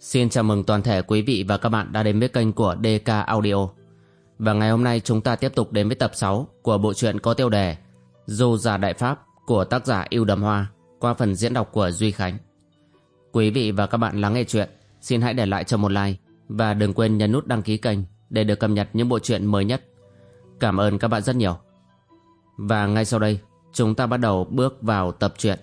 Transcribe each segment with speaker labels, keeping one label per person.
Speaker 1: Xin chào mừng toàn thể quý vị và các bạn đã đến với kênh của DK Audio. Và ngày hôm nay chúng ta tiếp tục đến với tập 6 của bộ truyện có tiêu đề Du Già Đại Pháp của tác giả Yêu Đầm Hoa qua phần diễn đọc của Duy Khánh. Quý vị và các bạn lắng nghe chuyện, xin hãy để lại cho một like và đừng quên nhấn nút đăng ký kênh để được cập nhật những bộ truyện mới nhất. Cảm ơn các bạn rất nhiều. Và ngay sau đây, chúng ta bắt đầu bước vào tập truyện.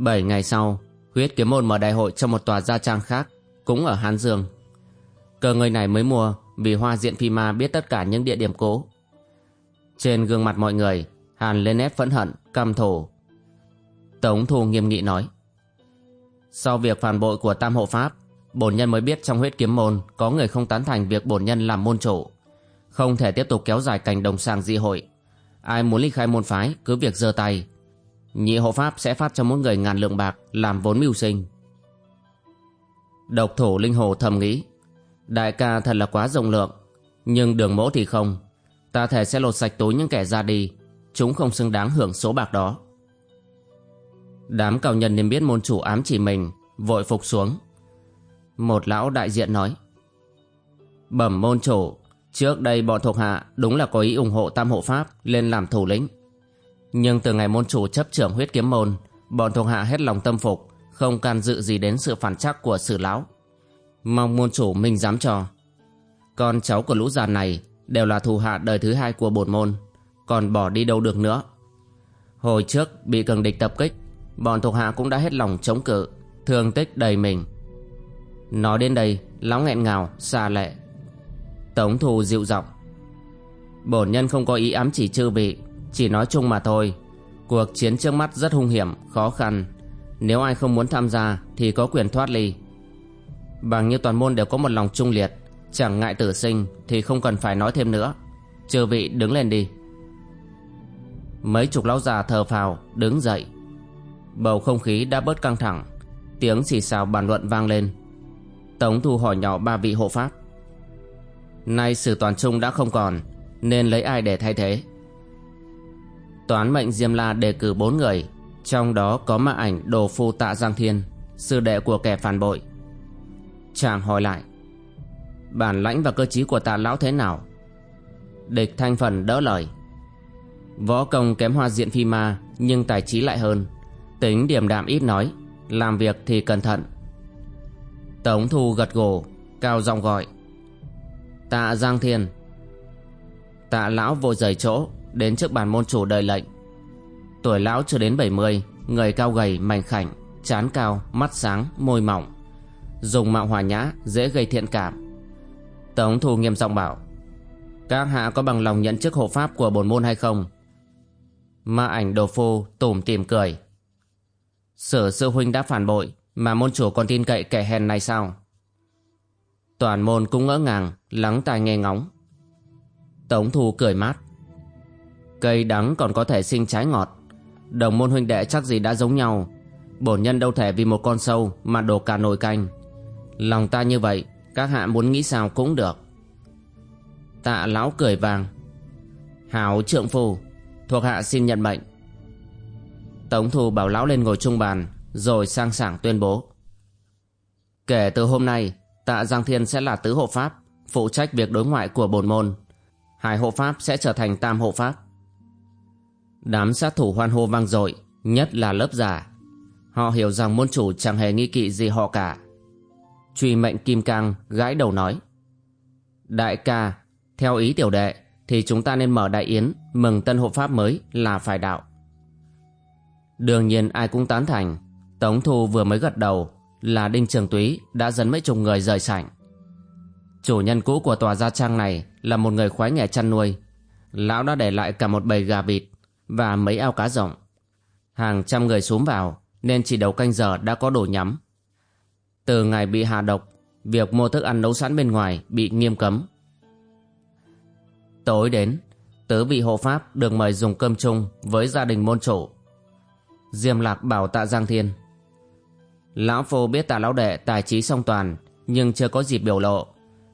Speaker 1: Bảy ngày sau, huyết kiếm môn mở đại hội trong một tòa gia trang khác, cũng ở Hán Dương. Cờ người này mới mua vì hoa diện phi ma biết tất cả những địa điểm cố. Trên gương mặt mọi người, Hàn lên nét phẫn hận, căm thù. Tống Thu nghiêm nghị nói. Sau việc phản bội của Tam Hộ Pháp, bổn nhân mới biết trong huyết kiếm môn có người không tán thành việc bổn nhân làm môn chủ. Không thể tiếp tục kéo dài cảnh đồng sàng dị hội. Ai muốn ly khai môn phái cứ việc giơ tay, Nhị hộ pháp sẽ phát cho mỗi người ngàn lượng bạc làm vốn mưu sinh. Độc thủ linh hồ thầm nghĩ. Đại ca thật là quá rộng lượng. Nhưng đường mẫu thì không. Ta thể sẽ lột sạch túi những kẻ ra đi. Chúng không xứng đáng hưởng số bạc đó. Đám cao nhân nên biết môn chủ ám chỉ mình. Vội phục xuống. Một lão đại diện nói. Bẩm môn chủ. Trước đây bọn thuộc hạ đúng là có ý ủng hộ tam hộ pháp lên làm thủ lĩnh. Nhưng từ ngày môn chủ chấp trưởng huyết kiếm môn, bọn thuộc hạ hết lòng tâm phục, không can dự gì đến sự phản trắc của sử lão. Mong môn chủ minh dám cho. Con cháu của lũ già này đều là thù hạ đời thứ hai của bổn môn, còn bỏ đi đâu được nữa. Hồi trước bị cường địch tập kích, bọn thuộc hạ cũng đã hết lòng chống cự, thương tích đầy mình. Nói đến đây, lão nghẹn ngào, xa lệ. Tống thù dịu giọng Bổn nhân không có ý ám chỉ chư vị chỉ nói chung mà thôi. Cuộc chiến trước mắt rất hung hiểm, khó khăn. Nếu ai không muốn tham gia Thì có quyền thoát ly. Bằng như toàn môn đều có một lòng trung liệt Chẳng ngại tử sinh Thì không cần phải nói thêm nữa. Chư vị đứng lên đi. Mấy chục lão già thờ phào Đứng dậy. Bầu không khí đã bớt căng thẳng Tiếng xì xào bàn luận vang lên. Tống thu hỏi nhỏ ba vị hộ pháp. Nay sử toàn trung đã không còn Nên lấy ai để thay thế? Toán mệnh Diêm La đề cử bốn người, Trong đó có mạ ảnh đồ phu tạ Giang Thiên, Sư đệ của kẻ phản bội. Chàng hỏi lại, Bản lãnh và cơ trí của tạ lão thế nào? Địch thanh phần đỡ lời, Võ công kém hoa diện phi ma, Nhưng tài trí lại hơn. Tính điểm đạm ít nói, Làm việc thì cẩn thận. Tống thu gật gù, Cao giọng gọi, Tạ Giang Thiên. Tạ lão vội rời chỗ. Đến trước bàn môn chủ đời lệnh. Tuổi lão chưa đến 70 Người cao gầy mảnh khảnh Chán cao, mắt sáng, môi mỏng Dùng mạo hòa nhã dễ gây thiện cảm. Tống thu nghiêm giọng bảo Các hạ có bằng lòng nhận chức hộ pháp của bổn môn hay không? Ma ảnh đồ phu tủm tìm cười Sở sư huynh đã phản bội Mà môn chủ còn tin cậy kẻ hèn này sao? Toàn môn cũng ngỡ ngàng Lắng tai nghe ngóng. Tống thu cười mát Cây đắng còn có thể sinh trái ngọt. Đồng môn huynh đệ chắc gì đã giống nhau. Bổn nhân đâu thể vì một con sâu Mà đổ cả nồi canh. Lòng ta như vậy, Các hạ muốn nghĩ sao cũng được. Tạ lão cười vàng. Hảo trượng phu, Thuộc hạ xin nhận mệnh. Tống thù bảo lão lên ngồi trung bàn, Rồi sang sảng tuyên bố. Kể từ hôm nay, Tạ Giang Thiên sẽ là tứ hộ pháp, Phụ trách việc đối ngoại của bổn môn. Hai hộ pháp sẽ trở thành tam hộ pháp. Đám sát thủ hoan hô vang dội, Nhất là lớp già. Họ hiểu rằng môn chủ chẳng hề nghi kỵ gì họ cả. Truy mệnh Kim Cang gãi đầu nói, Đại ca, Theo ý tiểu đệ Thì chúng ta nên mở đại yến, Mừng tân hộ pháp mới là phải đạo. Đương nhiên ai cũng tán thành, Tống Thu vừa mới gật đầu Là Đinh Trường Túy đã dẫn mấy chục người rời sảnh. Chủ nhân cũ của tòa gia trang này Là một người khoái nghề chăn nuôi, Lão đã để lại cả một bầy gà vịt và mấy ao cá rộng. Hàng trăm người xuống vào nên chỉ đầu canh giờ đã có đồ nhắm. Từ ngày bị hạ độc, việc mua thức ăn nấu sẵn bên ngoài bị nghiêm cấm. Tối đến, tứ vị hộ pháp được mời dùng cơm chung với gia đình môn chủ. Diêm Lạc bảo tạ Giang Thiên. Lão Phu biết tạ lão đệ tài trí song toàn Nhưng chưa có dịp biểu lộ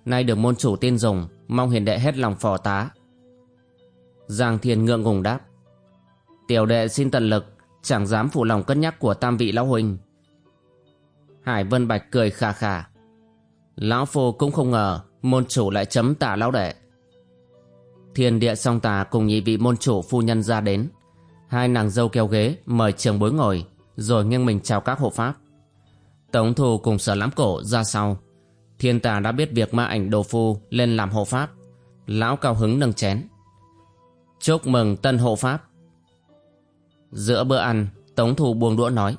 Speaker 1: Nay được môn chủ tin dùng Mong hiền đệ hết lòng phò tá Giang Thiên ngượng ngùng đáp Tiểu đệ xin tận lực, Chẳng dám phụ lòng cân nhắc của tam vị lão huynh. Hải Vân Bạch cười khà khà. Lão Phu cũng không ngờ Môn chủ lại chấm tạ lão đệ. Thiên địa song tà cùng nhị vị môn chủ phu nhân ra đến. Hai nàng dâu kéo ghế, mời trường bối ngồi, Rồi nghiêng mình chào các hộ pháp. Tống thù cùng sở lãm cổ ra sau. Thiên tà đã biết việc ma ảnh đồ phu lên làm hộ pháp. Lão cao hứng nâng chén. Chúc mừng tân hộ pháp. Giữa bữa ăn, Tống thù buông đũa nói,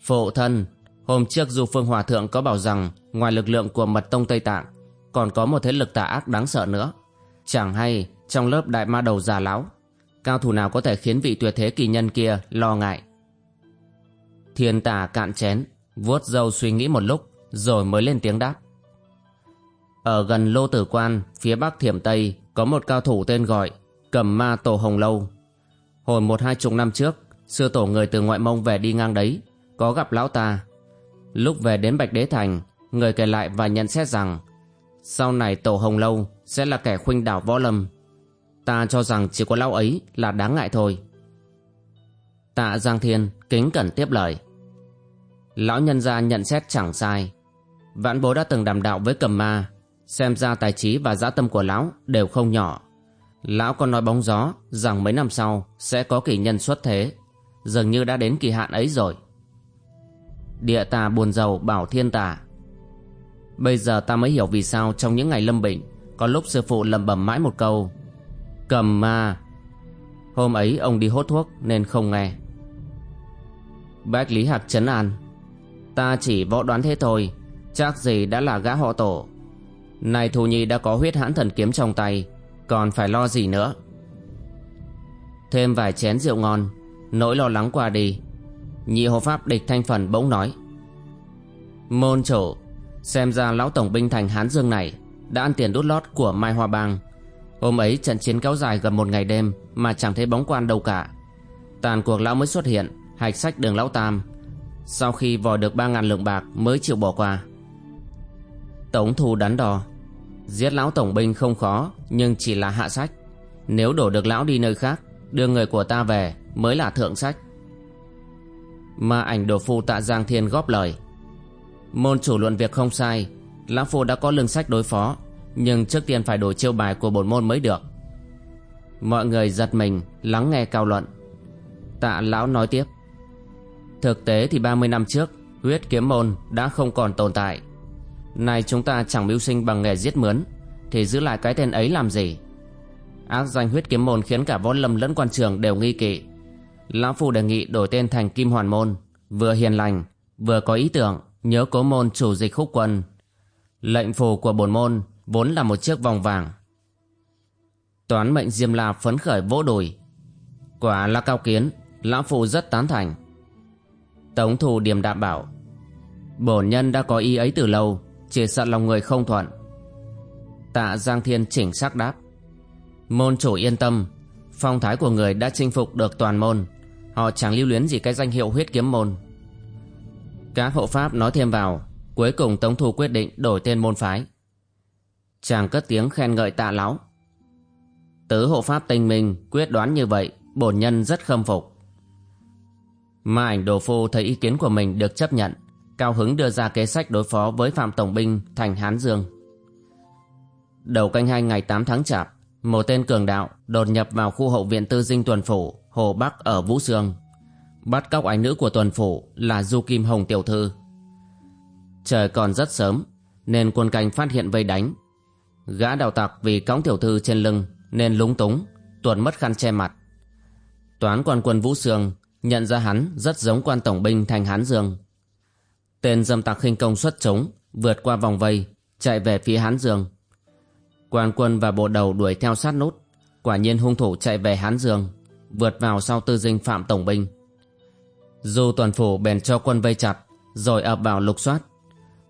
Speaker 1: Phụ thân, Hôm trước Du Phương Hòa Thượng có bảo rằng Ngoài lực lượng của mật tông Tây Tạng, Còn có một thế lực tà ác đáng sợ nữa. Chẳng hay trong lớp đại ma đầu già lão, Cao thủ nào có thể khiến vị tuyệt thế kỳ nhân kia lo ngại? Thiên tà cạn chén, vuốt râu suy nghĩ một lúc, rồi mới lên tiếng đáp, ở gần lô tử quan, phía bắc thiểm tây, có một cao thủ tên gọi cầm ma tổ hồng lâu hồi một hai chục năm trước, sư tổ người từ ngoại mông về đi ngang đấy, có gặp lão ta. Lúc về đến bạch đế thành, người kể lại và nhận xét rằng, sau này tổ hồng lâu sẽ là kẻ khuynh đảo võ lâm. Ta cho rằng chỉ có lão ấy là đáng ngại thôi. Tạ giang thiên kính cẩn tiếp lời. Lão nhân gia nhận xét chẳng sai. Vãn bố đã từng đàm đạo với cầm ma, Xem ra tài trí và dã tâm của lão đều không nhỏ. Lão còn nói bóng gió rằng mấy năm sau sẽ có kỷ nhân xuất thế. Dường như đã đến kỳ hạn ấy rồi. Địa tà buồn giàu bảo thiên tà. Bây giờ ta mới hiểu vì sao trong những ngày lâm bệnh, Có lúc sư phụ lầm bầm mãi một câu. Cầm ma. Hôm ấy ông đi hốt thuốc nên không nghe. Bách Lý Hạc chấn an. Ta chỉ võ đoán thế thôi, Chắc gì đã là gã họ tổ. Này thù nhi đã có huyết hãn thần kiếm trong tay còn phải lo gì nữa. Thêm vài chén rượu ngon, Nỗi lo lắng qua đi, Nhị hộ pháp địch thanh phần bỗng nói. Môn chủ, Xem ra lão tổng binh thành Hán Dương này Đã ăn tiền đút lót của Mai Hoa Bang. Hôm ấy trận chiến kéo dài gần một ngày đêm Mà chẳng thấy bóng quan đâu cả. Tàn cuộc lão mới xuất hiện, Hạch sách đường lão tam. Sau khi vò được ba ngàn lượng bạc mới chịu bỏ qua. Tống thu đắn đo Giết lão tổng binh không khó, Nhưng chỉ là hạ sách. Nếu đổ được lão đi nơi khác, Đưa người của ta về mới là thượng sách. Mà ảnh đồ phu tạ Giang Thiên góp lời. Môn chủ luận việc không sai, Lão phu đã có lương sách đối phó, Nhưng trước tiên phải đổi chiêu bài của bổn môn mới được. Mọi người giật mình, Lắng nghe cao luận. Tạ lão nói tiếp. Thực tế thì 30 năm trước, Huyết kiếm môn đã không còn tồn tại. Nay chúng ta chẳng mưu sinh bằng nghề giết mướn, Thì giữ lại cái tên ấy làm gì? Ác danh huyết kiếm môn khiến cả võ lâm lẫn quan trường đều nghi kỵ. Lão Phu đề nghị đổi tên thành Kim Hoàn Môn, Vừa hiền lành, Vừa có ý tưởng, Nhớ cố môn chủ dịch khúc quân. Lệnh phù của bổn môn Vốn là một chiếc vòng vàng. Toán mệnh Diêm La phấn khởi vỗ đùi. Quả là cao kiến, Lão Phu rất tán thành. Tống thù điềm đạm bảo, Bổn nhân đã có ý ấy từ lâu chỉ sợ lòng người không thuận. Tạ Giang Thiên chỉnh sắc đáp. Môn chủ yên tâm Phong thái của người đã chinh phục được toàn môn. Họ chẳng lưu luyến gì cái danh hiệu huyết kiếm môn. Các hộ pháp nói thêm vào Cuối cùng Tống thủ quyết định đổi tên môn phái. Chàng cất tiếng khen ngợi tạ lão. Tứ hộ pháp tinh minh Quyết đoán như vậy Bổn nhân rất khâm phục. Mà ảnh đồ phu thấy ý kiến của mình được chấp nhận, cao hứng đưa ra kế sách đối phó với Phạm Tổng binh thành Hán Dương. Đầu canh hai ngày 8 tháng chạp, một tên cường đạo đột nhập vào khu hậu viện tư dinh tuần phủ Hồ Bắc ở Vũ Sương, bắt cóc ái nữ của tuần phủ là Du Kim Hồng Tiểu Thư. Trời còn rất sớm, nên quân canh phát hiện vây đánh. Gã đào tặc vì cõng tiểu thư trên lưng nên lúng túng, tuần mất khăn che mặt. Toán quan quân Vũ Sương nhận ra hắn rất giống quan tổng binh thành Hán Dương. Tên dâm tặc khinh công xuất chúng vượt qua vòng vây, chạy về phía Hán Dương. Quan quân và bộ đầu đuổi theo sát nút, quả nhiên hung thủ chạy về Hán Dương, vượt vào sau tư dinh phạm tổng binh. Du tuần phủ bèn cho quân vây chặt, rồi ập vào lục soát.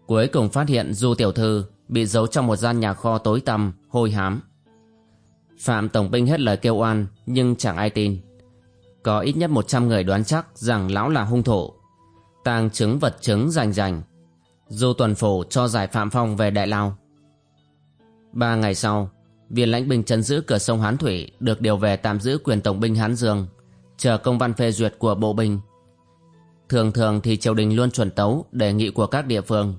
Speaker 1: Cuối cùng phát hiện Du tiểu thư bị giấu trong một gian nhà kho tối tăm, hôi hám. Phạm tổng binh hết lời kêu oan, nhưng chẳng ai tin. Có ít nhất 100 người đoán chắc rằng lão là hung thủ tang chứng vật chứng rành rành. Du tuần phủ cho giải phạm phong về đại lao ba ngày sau, viên lãnh binh chấn giữ cửa sông hán thủy được điều về tạm giữ quyền tổng binh hán dương, chờ công văn phê duyệt của bộ binh. Thường thường thì triều đình luôn chuẩn tấu đề nghị của các địa phương.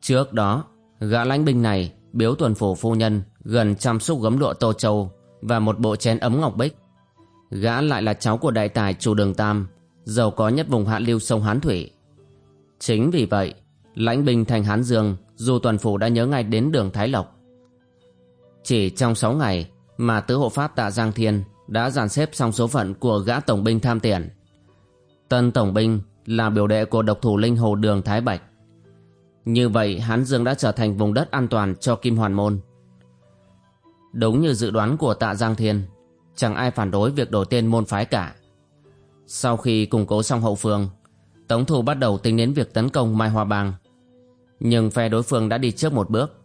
Speaker 1: Trước đó, gã lãnh binh này biếu tuần phủ phu nhân gần trăm xúc gấm lụa tô châu và một bộ chén ấm ngọc bích. Gã lại là cháu của đại tài chủ đường tam giàu có nhất vùng hạ lưu sông hán thủy. Chính vì vậy, lãnh binh thành hán dương, dù toàn phủ đã nhớ ngay đến đường thái lộc. Chỉ trong sáu ngày mà tứ hộ pháp tạ giang thiên đã dàn xếp xong số phận của gã tổng binh tham tiền. Tân tổng binh là biểu đệ của độc thủ linh hồ đường thái bạch. Như vậy, hán dương đã trở thành vùng đất an toàn cho kim hoàn môn. Đúng như dự đoán của tạ giang thiên, chẳng ai phản đối việc đổi tên môn phái cả sau khi củng cố xong hậu phương, tống thủ bắt đầu tính đến việc tấn công mai hoa bang. Nhưng phe đối phương đã đi trước một bước.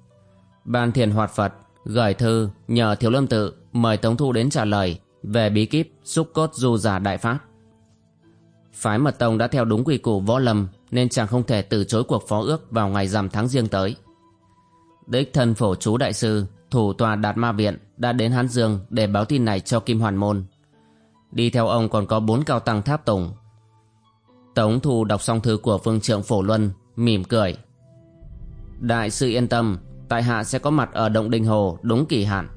Speaker 1: Ban thiền hoạt phật gửi thư nhờ thiếu lâm tự mời tống thu đến trả lời về bí kíp xúc cốt du giả đại pháp. Phái mật tông đã theo đúng quy củ võ lâm nên chàng không thể từ chối cuộc phó ước vào ngày rằm tháng riêng tới. Đích thân phổ chú đại sư, thủ tòa đạt ma viện đã đến hán dương để báo tin này cho kim hoàn môn đi theo ông còn có bốn cao tăng tháp tùng. Tống thu đọc xong thư của phương trượng phổ luân, mỉm cười. Đại sư yên tâm, tại hạ sẽ có mặt ở động đình hồ đúng kỳ hạn.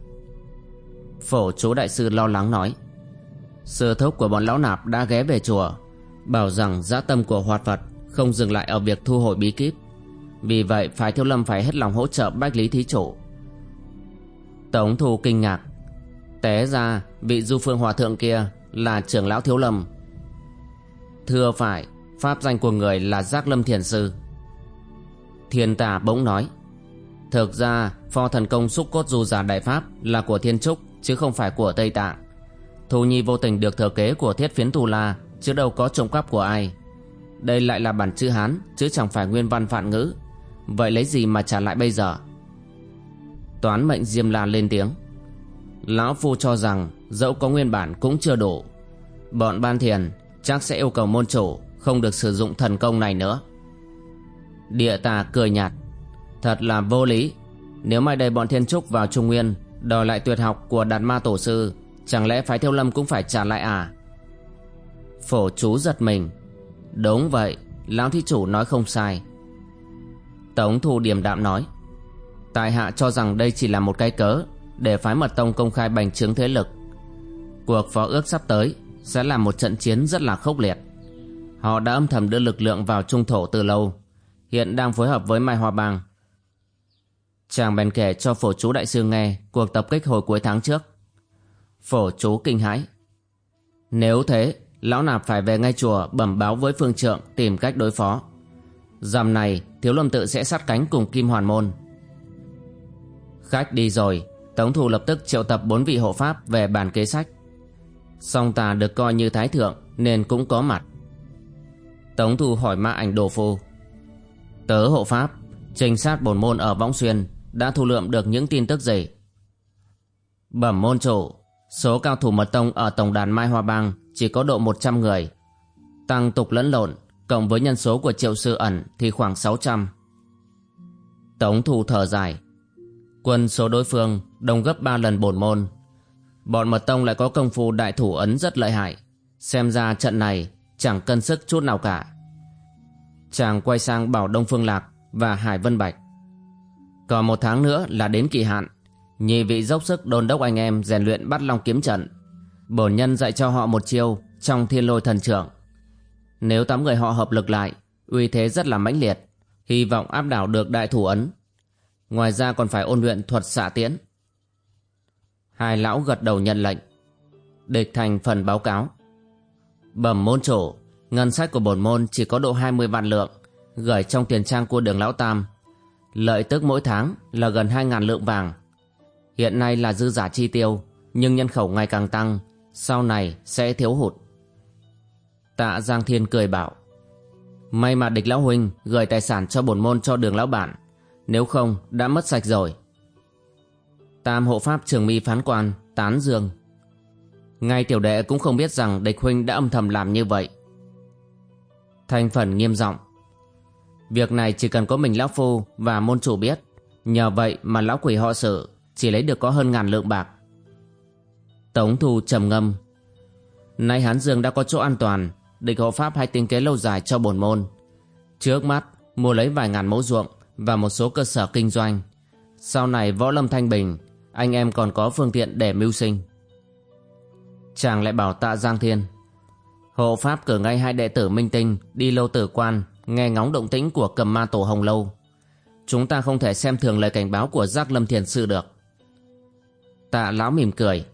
Speaker 1: Phổ chú đại sư lo lắng nói. Sư thúc của bọn lão nạp đã ghé về chùa, bảo rằng dã tâm của hoạt phật không dừng lại ở việc thu hồi bí kíp. Vì vậy, phái thiếu lâm phải hết lòng hỗ trợ bách lý thí chủ. Tống thu kinh ngạc. Té ra, vị du phương hòa thượng kia là trưởng lão thiếu lâm. Thưa phải, pháp danh của người là giác lâm thiền sư. Thiên tà bỗng nói, thực ra, pho thần công xúc cốt du giả đại pháp là của thiên trúc, chứ không phải của tây tạng. Thu nhi vô tình được thừa kế của thiết phiến tu la, chứ đâu có trộm cắp của ai. Đây lại là bản chữ hán, chứ chẳng phải nguyên văn phạn ngữ. Vậy lấy gì mà trả lại bây giờ? Toán mệnh diêm la lên tiếng, lão phu cho rằng dẫu có nguyên bản cũng chưa đủ. Bọn ban thiền chắc sẽ yêu cầu môn chủ không được sử dụng thần công này nữa. Địa tà cười nhạt. Thật là vô lý. Nếu mai đây bọn thiên trúc vào trung nguyên đòi lại tuyệt học của đạt ma tổ sư, chẳng lẽ phái thiêu lâm cũng phải trả lại à? Phổ chú giật mình. Đúng vậy, lão thí chủ nói không sai. Tống thu điềm đạm nói. Tại hạ cho rằng đây chỉ là một cái cớ để phái mật tông công khai bành trướng thế lực cuộc phó ước sắp tới sẽ là một trận chiến rất là khốc liệt. Họ đã âm thầm đưa lực lượng vào trung thổ từ lâu, hiện đang phối hợp với mai hoa bang. Chàng bèn kể cho phổ chú đại sư nghe cuộc tập kích hồi cuối tháng trước. Phổ chú kinh hãi, nếu thế, lão nạp phải về ngay chùa bẩm báo với phương trượng tìm cách đối phó. Dằm này, thiếu lâm tự sẽ sát cánh cùng kim hoàn môn. Khách đi rồi, tống thủ lập tức triệu tập bốn vị hộ pháp về bàn kế sách song ta được coi như thái thượng, nên cũng có mặt. Tống thu hỏi ma ảnh đồ phu. Tớ hộ pháp, trinh sát bổn môn ở võng xuyên đã thu lượm được những tin tức gì? Bẩm môn chủ, số cao thủ mật tông ở tổng đàn mai hoa bang chỉ có độ 100 người. Tăng tục lẫn lộn, cộng với nhân số của triệu sư ẩn thì khoảng 600 tống thu thở dài. Quân số đối phương đông gấp 3 lần bổn môn bọn mật tông lại có công phu đại thủ ấn rất lợi hại. Xem ra trận này chẳng cân sức chút nào cả. Chàng quay sang bảo đông phương lạc và hải vân bạch. Còn một tháng nữa là đến kỳ hạn. Nhị vị dốc sức đôn đốc anh em rèn luyện bắt long kiếm trận. Bổn nhân dạy cho họ một chiêu trong thiên lôi thần trưởng. Nếu tám người họ hợp lực lại, uy thế rất là mãnh liệt. Hy vọng áp đảo được đại thủ ấn. Ngoài ra còn phải ôn luyện thuật xạ tiễn hai lão gật đầu nhận lệnh. Địch thành phần báo cáo. Bẩm môn chủ, ngân sách của bổn môn chỉ có độ 20 vạn lượng, gửi trong tiền trang của đường lão tam. Lợi tức mỗi tháng là gần 2.000 lượng vàng. Hiện nay là dư giả chi tiêu, nhưng nhân khẩu ngày càng tăng, sau này sẽ thiếu hụt. Tạ giang thiên cười bảo, may mà địch lão huynh gửi tài sản cho bổn môn cho đường lão bản, nếu không đã mất sạch rồi tam hộ pháp trường mi phán quan, tán dương. Ngay tiểu đệ cũng không biết rằng địch huynh đã âm thầm làm như vậy. Thanh phần nghiêm giọng, Việc này chỉ cần có mình lão phu và môn chủ biết, Nhờ vậy mà lão quỷ họ sự Chỉ lấy được có hơn ngàn lượng bạc. Tống thu trầm ngâm, Nay Hán Dương đã có chỗ an toàn, Địch hộ pháp hay tính kế lâu dài cho bổn môn. Trước mắt, mua lấy vài ngàn mẫu ruộng Và một số cơ sở kinh doanh. Sau này võ lâm thanh bình anh em còn có phương tiện để mưu sinh. Chàng lại bảo tạ Giang Thiên. Hộ pháp cử ngay hai đệ tử minh tinh Đi lâu tử quan, Nghe ngóng động tĩnh của cầm ma tổ hồng lâu. Chúng ta không thể xem thường lời cảnh báo của giác lâm thiền sư được. Tạ lão mỉm cười.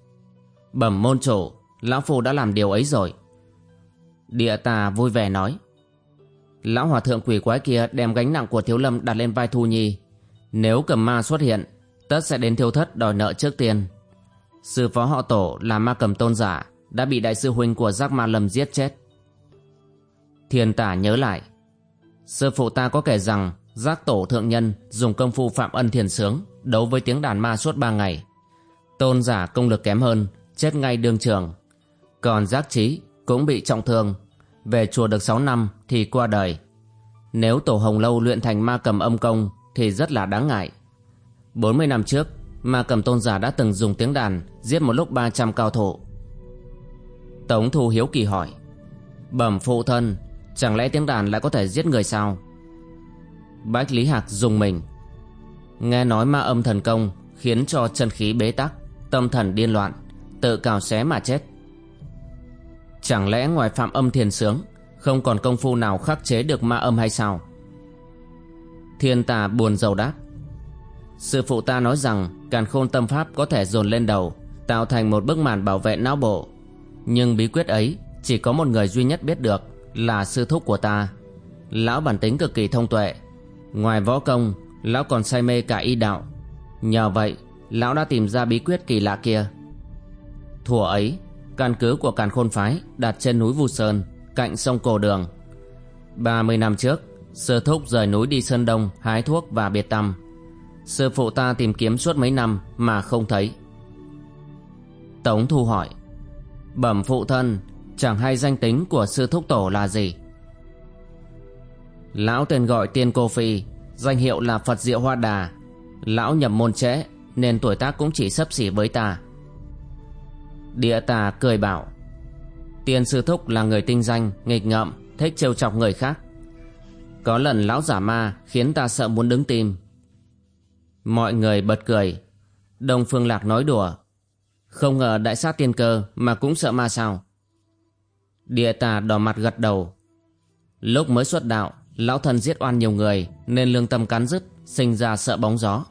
Speaker 1: Bẩm môn chủ, Lão Phu đã làm điều ấy rồi. Địa tà vui vẻ nói. Lão hòa thượng quỷ quái kia đem gánh nặng của thiếu lâm đặt lên vai Thu Nhi. Nếu cầm ma xuất hiện Tất sẽ đến thiếu thất đòi nợ trước tiên. Sư phó họ tổ là ma cầm tôn giả Đã bị đại sư huynh của giác ma lâm giết chết. Thiên tả nhớ lại. Sư phụ ta có kể rằng Giác tổ thượng nhân dùng công phu phạm ân thiền sướng, Đấu với tiếng đàn ma suốt ba ngày. Tôn giả công lực kém hơn, Chết ngay đương trường. Còn giác trí cũng bị trọng thương. Về chùa được 6 năm thì qua đời. Nếu tổ hồng lâu luyện thành ma cầm âm công Thì rất là đáng ngại. 40 năm trước, Ma cầm tôn giả đã từng dùng tiếng đàn Giết một lúc 300 cao thủ. Tống thu hiếu kỳ hỏi, Bẩm phụ thân, Chẳng lẽ tiếng đàn lại có thể giết người sao? Bách Lý Hạc dùng mình, Nghe nói ma âm thần công Khiến cho chân khí bế tắc, Tâm thần điên loạn, Tự cào xé mà chết. Chẳng lẽ ngoài phạm âm thiền sướng, Không còn công phu nào khắc chế được ma âm hay sao? Thiên tà buồn rầu đáp Sư phụ ta nói rằng, Càn khôn tâm pháp có thể dồn lên đầu, Tạo thành một bức màn bảo vệ não bộ. Nhưng bí quyết ấy, Chỉ có một người duy nhất biết được Là sư thúc của ta. Lão bản tính cực kỳ thông tuệ. Ngoài võ công, Lão còn say mê cả y đạo. Nhờ vậy, Lão đã tìm ra bí quyết kỳ lạ kia. Thủa ấy, Căn cứ của càn khôn phái đặt trên núi Vu Sơn, Cạnh sông Cổ Đường. 30 năm trước, Sư thúc rời núi đi Sơn Đông, Hái thuốc và biệt tâm. Sư phụ ta tìm kiếm suốt mấy năm Mà không thấy. Tống Thu hỏi, Bẩm phụ thân, Chẳng hay danh tính của sư thúc tổ là gì? Lão tên gọi Tiên Cô Phi, Danh hiệu là Phật Diệu Hoa Đà. Lão nhập môn trễ Nên tuổi tác cũng chỉ sấp xỉ với ta. Địa tà cười bảo, Tiên sư thúc là người tinh danh, Nghịch ngợm, Thích trêu chọc người khác. Có lần lão giả ma Khiến ta sợ muốn đứng tim Mọi người bật cười. Đông Phương Lạc nói đùa. Không ngờ đại sát tiên cơ Mà cũng sợ ma sao. Địa tà đỏ mặt gật đầu. Lúc mới xuất đạo, Lão thần giết oan nhiều người Nên lương tâm cắn rứt, Sinh ra sợ bóng gió.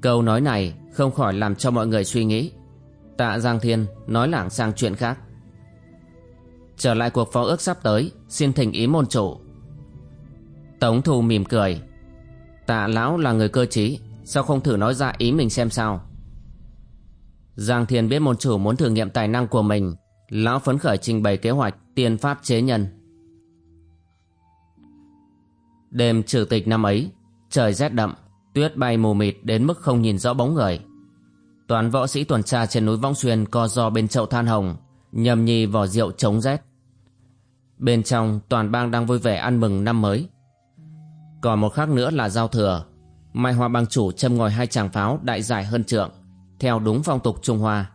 Speaker 1: Câu nói này không khỏi làm cho mọi người suy nghĩ. Tạ Giang Thiên nói lảng sang chuyện khác. Trở lại cuộc phó ước sắp tới, Xin thỉnh ý môn chủ. Tống Thù mỉm cười. Tạ Lão là người cơ trí Sao không thử nói ra ý mình xem sao Giang Thiên biết môn chủ muốn thử nghiệm tài năng của mình Lão phấn khởi trình bày kế hoạch Tiên pháp chế nhân Đêm trừ tịch năm ấy Trời rét đậm Tuyết bay mù mịt đến mức không nhìn rõ bóng người Toàn võ sĩ tuần tra trên núi Vong Xuyên co do bên chậu than hồng, nhầm nhi vỏ rượu chống rét. Bên trong toàn bang đang vui vẻ ăn mừng năm mới. Còn một khác nữa là giao thừa. Mai Hoa bang chủ châm ngòi hai tràng pháo đại dài hơn trượng, theo đúng phong tục Trung Hoa.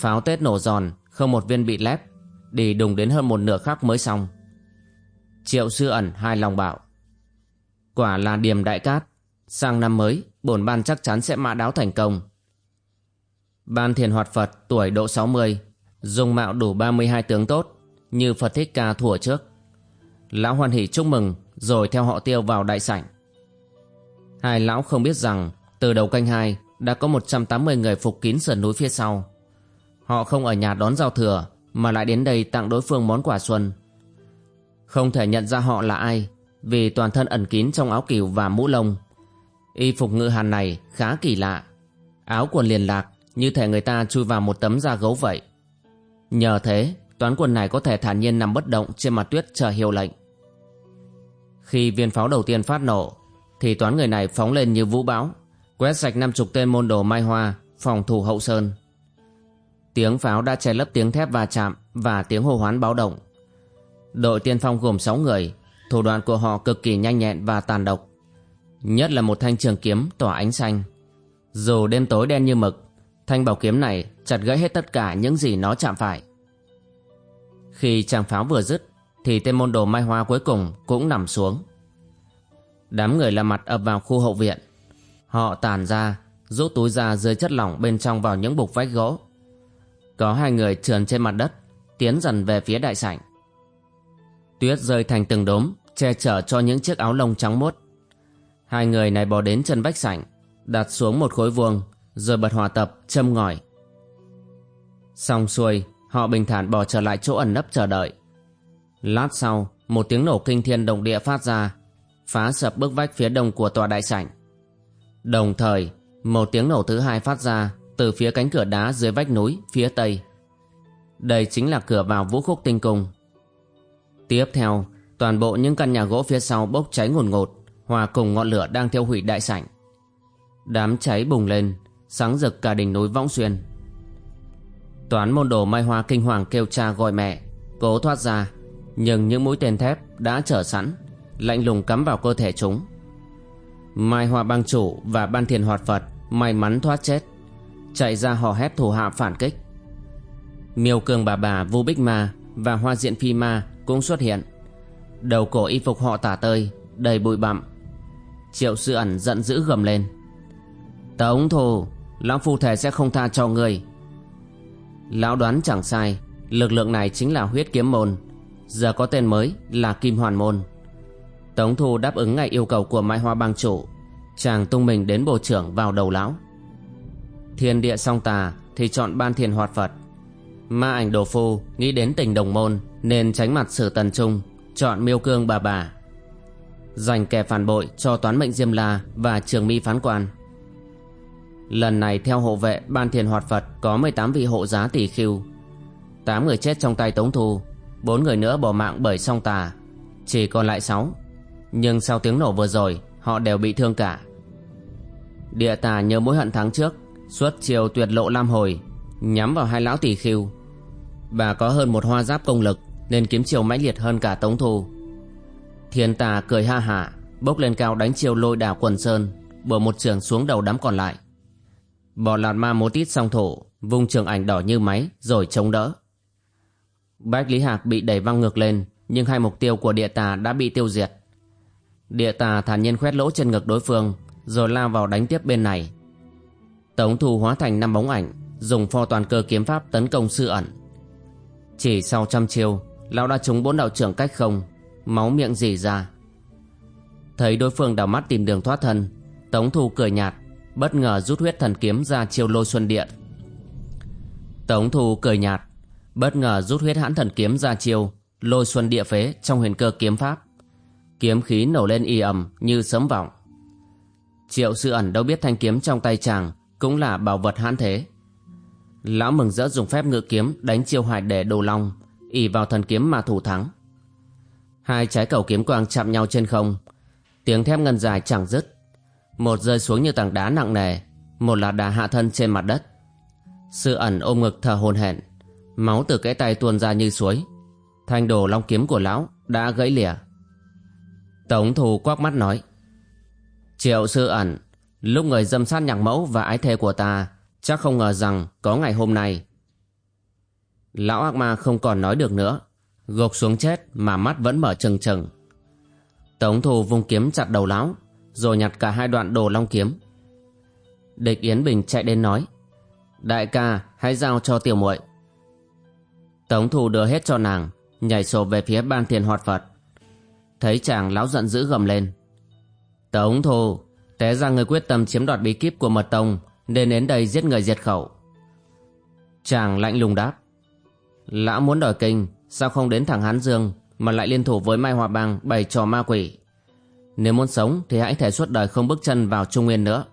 Speaker 1: Pháo Tết nổ giòn, không một viên bị lép, đi đùng đến hơn một nửa khắc mới xong. Triệu sư ẩn hai lòng bảo. Quả là điểm đại cát, sang năm mới, bổn ban chắc chắn sẽ mã đáo thành công. Ban thiền hoạt Phật tuổi độ 60 Dùng mạo đủ 32 tướng tốt Như Phật Thích Ca thủa trước Lão hoan hỷ chúc mừng rồi theo họ tiêu vào đại sảnh. Hai lão không biết rằng Từ đầu canh hai Đã có 180 người phục kín sườn núi phía sau. Họ không ở nhà đón giao thừa Mà lại đến đây tặng đối phương món quà xuân. Không thể nhận ra họ là ai Vì toàn thân ẩn kín trong áo cừu và mũ lông. Y phục ngự hàn này khá kỳ lạ. Áo quần liền lạc như thể người ta chui vào một tấm da gấu vậy. Nhờ thế, toán quần này có thể thản nhiên nằm bất động trên mặt tuyết chờ hiệu lệnh. Khi viên pháo đầu tiên phát nổ, thì toán người này phóng lên như vũ bão, quét sạch năm chục tên môn đồ Mai Hoa, phòng thủ hậu sơn. Tiếng pháo đã che lấp tiếng thép va chạm và tiếng hô hoán báo động. Đội tiên phong gồm 6 người, thủ đoạn của họ cực kỳ nhanh nhẹn và tàn độc. Nhất là một thanh trường kiếm tỏa ánh xanh. Dù đêm tối đen như mực, thanh bảo kiếm này chặt gãy hết tất cả những gì nó chạm phải. Khi tràng pháo vừa dứt, thì tên môn đồ Mai Hoa cuối cùng cũng nằm xuống. Đám người làm mặt ập vào khu hậu viện. Họ tàn ra, rút túi ra dưới chất lỏng bên trong vào những bục vách gỗ. Có hai người trườn trên mặt đất, tiến dần về phía đại sảnh. Tuyết rơi thành từng đốm, che chở cho những chiếc áo lông trắng mốt. Hai người này bò đến chân vách sảnh, đặt xuống một khối vuông, rồi bật hòa tập, châm ngòi. Xong xuôi, họ bình thản bò trở lại chỗ ẩn nấp chờ đợi. Lát sau, một tiếng nổ kinh thiên động địa phát ra, phá sập bức vách phía đông của tòa đại sảnh. Đồng thời, một tiếng nổ thứ hai phát ra từ phía cánh cửa đá dưới vách núi phía tây. Đây chính là cửa vào vũ khúc tinh cung. Tiếp theo, toàn bộ những căn nhà gỗ phía sau bốc cháy ngùn ngột, hòa cùng ngọn lửa đang thiêu hủy đại sảnh. Đám cháy bùng lên, sáng rực cả đỉnh núi Võng Xuyên. Toán môn đồ Mai Hoa kinh hoàng kêu cha gọi mẹ, cố thoát ra, nhưng những mũi tên thép đã trở sẵn, lạnh lùng cắm vào cơ thể chúng. Mai Hoa bang chủ và ban thiền hoạt Phật may mắn thoát chết, chạy ra hò hét thủ hạ phản kích. Miêu cường bà bà Vu Bích Ma và Hoa Diện Phi Ma cũng xuất hiện. Đầu cổ y phục họ tả tơi, đầy bụi bặm. Triệu sư ẩn giận dữ gầm lên. Tống thù, lão phu thể sẽ không tha cho người. Lão đoán chẳng sai, lực lượng này chính là huyết kiếm môn, giờ có tên mới là Kim Hoàn môn. Tống Thu đáp ứng ngay yêu cầu của Mai Hoa bang chủ, chàng tung mình đến bộ trưởng vào đầu lão. Thiên địa song tà thì chọn ban thiền hoạt Phật. Ma ảnh đồ phu nghĩ đến tình đồng môn nên tránh mặt sử tần trung, chọn miêu cương bà bà. Dành kẻ phản bội cho toán mệnh Diêm La và trường mi phán quan. Lần này theo hộ vệ ban thiền hoạt Phật có 18 vị hộ giá tỷ khiêu. 8 người chết trong tay Tống Thu, bốn người nữa bỏ mạng bởi song tà, chỉ còn lại sáu Nhưng sau tiếng nổ vừa rồi, họ đều bị thương cả. Địa tà nhớ mối hận tháng trước, xuất chiều tuyệt lộ lam hồi, nhắm vào hai lão tỷ khiêu. Bà có hơn một hoa giáp công lực nên kiếm chiều mãnh liệt hơn cả Tống Thu. Thiên tà cười ha hả, bốc lên cao đánh chiều lôi đảo quần sơn, bổ một trường xuống đầu đám còn lại. Bỏ lạt ma mô tít song thổ, vung trường ảnh đỏ như máy rồi chống đỡ. Bách Lý Hạc bị đẩy văng ngược lên, nhưng hai mục tiêu của địa tà đã bị tiêu diệt. Địa tà thản nhiên khoét lỗ trên ngực đối phương, rồi lao vào đánh tiếp bên này. Tống thu hóa thành năm bóng ảnh, dùng pho toàn cơ kiếm pháp tấn công sư ẩn. Chỉ sau trăm chiêu, lão đã trúng bốn đạo trưởng cách không, máu miệng dì ra. Thấy đối phương đảo mắt tìm đường thoát thân, Tống thu cười nhạt, bất ngờ rút huyết thần kiếm ra chiêu lôi xuân điện. Tống thu cười nhạt, bất ngờ rút huyết hãn thần kiếm ra chiêu, lôi xuân địa phế trong huyền cơ kiếm pháp. Kiếm khí nổ lên y ầm như sấm vọng. Triệu sư ẩn đâu biết thanh kiếm trong tay chàng cũng là bảo vật hãn thế. Lão mừng rỡ dùng phép ngự kiếm đánh chiêu hải để đồ long ỉ vào thần kiếm mà thủ thắng. Hai trái cầu kiếm quang chạm nhau trên không, tiếng thép ngân dài chẳng dứt. Một rơi xuống như tảng đá nặng nề, một là đà hạ thân trên mặt đất. Sư ẩn ôm ngực thở hồn hển. Máu từ cái tay tuôn ra như suối. Thanh đồ long kiếm của lão đã gãy lìa. Tống thù quắc mắt nói, Triệu sư ẩn, Lúc người dâm sát nhạc mẫu và ái thê của ta, Chắc không ngờ rằng có ngày hôm nay. Lão ác ma không còn nói được nữa, Gục xuống chết mà mắt vẫn mở trừng trừng. Tống thù vung kiếm chặt đầu lão, Rồi nhặt cả hai đoạn đồ long kiếm. Địch Yến Bình chạy đến nói, Đại ca, hãy giao cho tiểu muội. Tống thù đưa hết cho nàng, Nhảy sổ về phía ban thiền hoạt Phật. Thấy chàng lão giận dữ gầm lên. Tống thù Té ra người quyết tâm chiếm đoạt bí kíp của mật tông, Nên đến đây giết người diệt khẩu. Chàng lạnh lùng đáp. Lão muốn đòi kinh, Sao không đến thẳng Hán Dương, Mà lại liên thủ với Mai Hòa Bang bày trò ma quỷ? Nếu muốn sống Thì hãy thể suốt đời không bước chân vào Trung Nguyên nữa.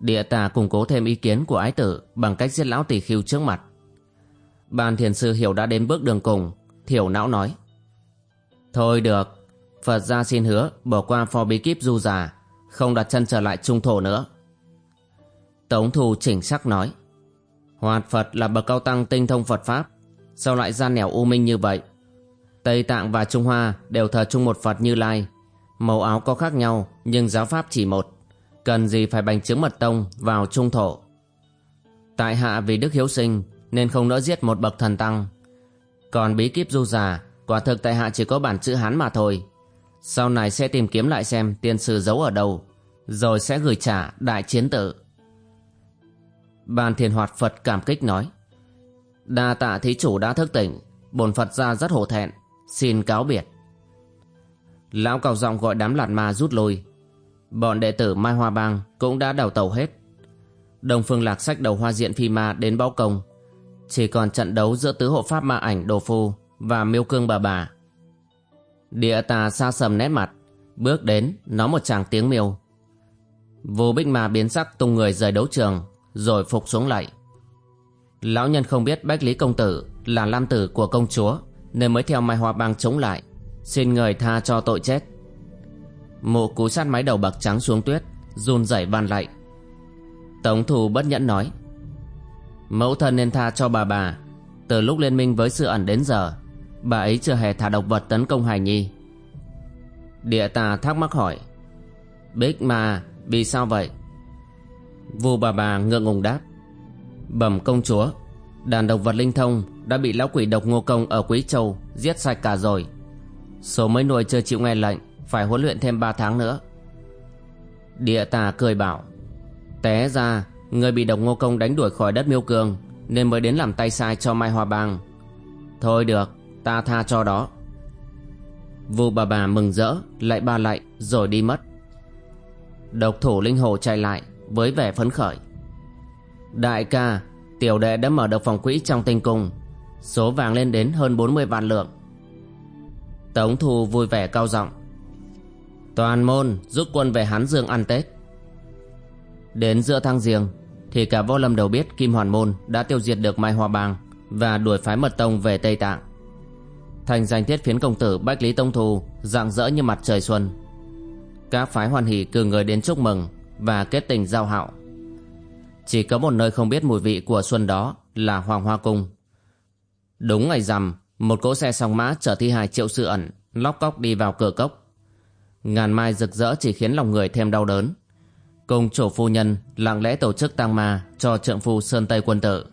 Speaker 1: Địa tà củng cố thêm ý kiến của ái tử Bằng cách giết lão tỷ khiêu trước mặt. Ban thiền sư hiểu đã đến bước đường cùng Thiểu não nói, Thôi được, Phật gia xin hứa, bỏ qua phò bí kíp du già, Không đặt chân trở lại trung thổ nữa Tống thù chỉnh sắc nói, Hoạt Phật là bậc cao tăng tinh thông Phật Pháp, Sao lại gian nẻo u minh như vậy Tây Tạng và Trung Hoa đều thờ chung một Phật Như Lai. Màu áo có khác nhau, nhưng giáo pháp chỉ một. Cần gì phải bành trướng mật tông vào trung thổ. Tại hạ vì đức hiếu sinh nên không đỡ giết một bậc thần tăng. Còn bí kíp du già, quả thực tại hạ chỉ có bản chữ Hán mà thôi. Sau này sẽ tìm kiếm lại xem tiên sư giấu ở đâu, rồi sẽ gửi trả đại chiến tự. Bàn thiền hoạt Phật cảm kích nói. Đa tạ thí chủ đã thức tỉnh, bổn Phật ra rất hổ thẹn, xin cáo biệt. Lão cầu giọng gọi đám lạt ma rút lui. Bọn đệ tử Mai Hoa Bang cũng đã đào tàu hết. Đồng Phương Lạc sách đầu hoa diện phi ma đến báo công. Chỉ còn trận đấu giữa tứ hộ pháp ma ảnh Đồ Phu và miêu cương bà bà. Địa tà xa sầm nét mặt, bước đến nói một chàng tiếng miêu. Vô bích ma biến sắc tung người rời đấu trường, rồi phục xuống lại. Lão nhân không biết Bách Lý Công Tử là lam tử của công chúa, nên mới theo Mai Hoa Bang chống lại, xin người tha cho tội chết. Mụ cú sát mái đầu bạc trắng xuống tuyết, run rẩy van lạy. Tống thủ bất nhẫn nói, Mẫu thân nên tha cho bà bà, từ lúc liên minh với sự ẩn đến giờ, bà ấy chưa hề thả độc vật tấn công hài nhi. Địa tà thắc mắc hỏi, Bích mà, vì sao vậy? Vua bà bà ngượng ngùng đáp, Bẩm công chúa, đàn độc vật linh thông đã bị lão quỷ độc ngô công ở Quý Châu giết sạch cả rồi. Số mấy nuôi chưa chịu nghe lệnh, phải huấn luyện thêm 3 tháng nữa. Địa tà cười bảo, té ra người bị độc ngô công đánh đuổi khỏi đất miêu cường nên mới đến làm tay sai cho Mai Hoa Bang. Thôi được, ta tha cho đó. Vu bà bà mừng rỡ, lại ba lại rồi đi mất. Độc thủ linh hồ chạy lại với vẻ phấn khởi. Đại ca, tiểu đệ đã mở được phòng quỹ trong tinh cung. Số vàng lên đến hơn 40 vạn lượng. Tống Thu vui vẻ cao giọng. Toàn môn rút quân về Hán Dương ăn Tết. Đến giữa tháng riêng thì cả võ lâm đều biết Kim Hoàn Môn đã tiêu diệt được Mai Hoa Bang và đuổi phái mật tông về Tây Tạng. Thành danh thiết phiến công tử Bách Lý Tông Thu rạng rỡ như mặt trời xuân. Các phái hoàn hỷ cử người đến chúc mừng và kết tình giao hạo. Chỉ có một nơi không biết mùi vị của xuân đó là Hoàng Hoa Cung. Đúng ngày rằm, một cỗ xe song mã chở thi hài triệu sự ẩn, lóc cóc đi vào cửa cốc. Ngàn mai rực rỡ chỉ khiến lòng người thêm đau đớn. Cùng chủ phu nhân lặng lẽ tổ chức tang ma cho trượng phu Sơn Tây quân tử.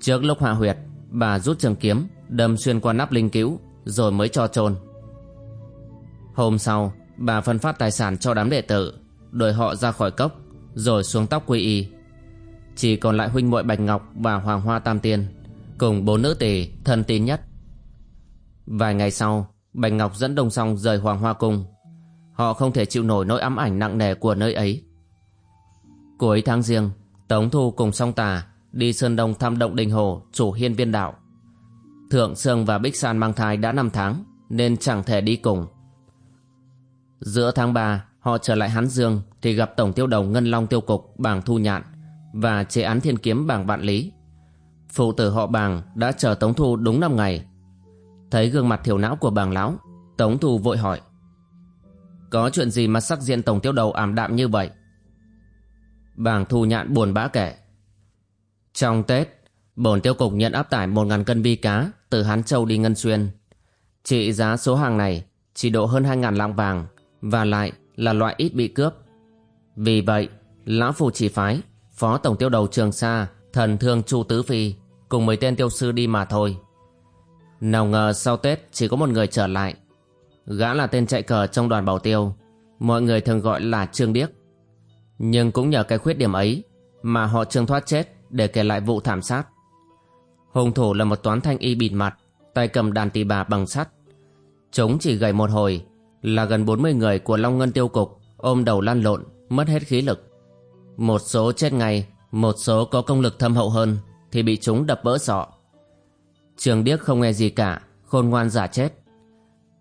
Speaker 1: Trước lúc hạ huyệt, bà rút trường kiếm, đâm xuyên qua nắp linh cứu, rồi mới cho chôn. Hôm sau, bà phân phát tài sản cho đám đệ tử, đuổi họ ra khỏi cốc, rồi xuống tóc quy y. Chỉ còn lại huynh muội Bạch Ngọc và Hoàng Hoa Tam Tiên Cùng bốn nữ tỷ thân tín nhất Vài ngày sau Bạch Ngọc dẫn Đông Song rời Hoàng Hoa Cung Họ không thể chịu nổi nỗi ám ảnh nặng nề của nơi ấy Cuối tháng riêng Tống Thu cùng Song Tà Đi Sơn Đông thăm động Đình Hồ Chủ hiên viên đạo Thượng Sương và Bích San mang thai đã 5 tháng Nên chẳng thể đi cùng Giữa tháng 3 Họ trở lại Hán Dương Thì gặp Tổng tiêu đầu Ngân Long Tiêu Cục Bảng Thu Nhạn và chế án thiên kiếm bảng vạn lý. Phụ tử họ bàng đã chờ Tống Thu đúng 5 ngày. Thấy gương mặt thiểu não của bàng lão, Tống Thu vội hỏi. Có chuyện gì mà sắc diện tổng tiêu đầu ảm đạm như vậy? Bàng Thu nhạn buồn bã kể. Trong Tết, bổn tiêu cục nhận áp tải 1.000 cân bi cá từ Hán Châu đi Ngân Xuyên. Trị giá số hàng này chỉ độ hơn 2.000 lạng vàng và lại là loại ít bị cướp. Vì vậy, Lão Phù chỉ phái Phó Tổng Tiêu đầu Trường Sa, thần thương Chu Tứ Phi, cùng mấy tên tiêu sư đi mà thôi. Nào ngờ sau Tết chỉ có một người trở lại. Gã là tên chạy cờ trong đoàn bảo tiêu, mọi người thường gọi là Trương Điếc. Nhưng cũng nhờ cái khuyết điểm ấy mà họ Trương thoát chết để kể lại vụ thảm sát. Hùng thủ là một toán thanh y bịt mặt, tay cầm đàn tỳ bà bằng sắt. Chúng chỉ gầy một hồi là gần 40 người của Long Ngân Tiêu Cục ôm đầu lăn lộn, mất hết khí lực. Một số chết ngay, một số có công lực thâm hậu hơn thì bị chúng đập vỡ sọ. Trường Điếc không nghe gì cả, khôn ngoan giả chết.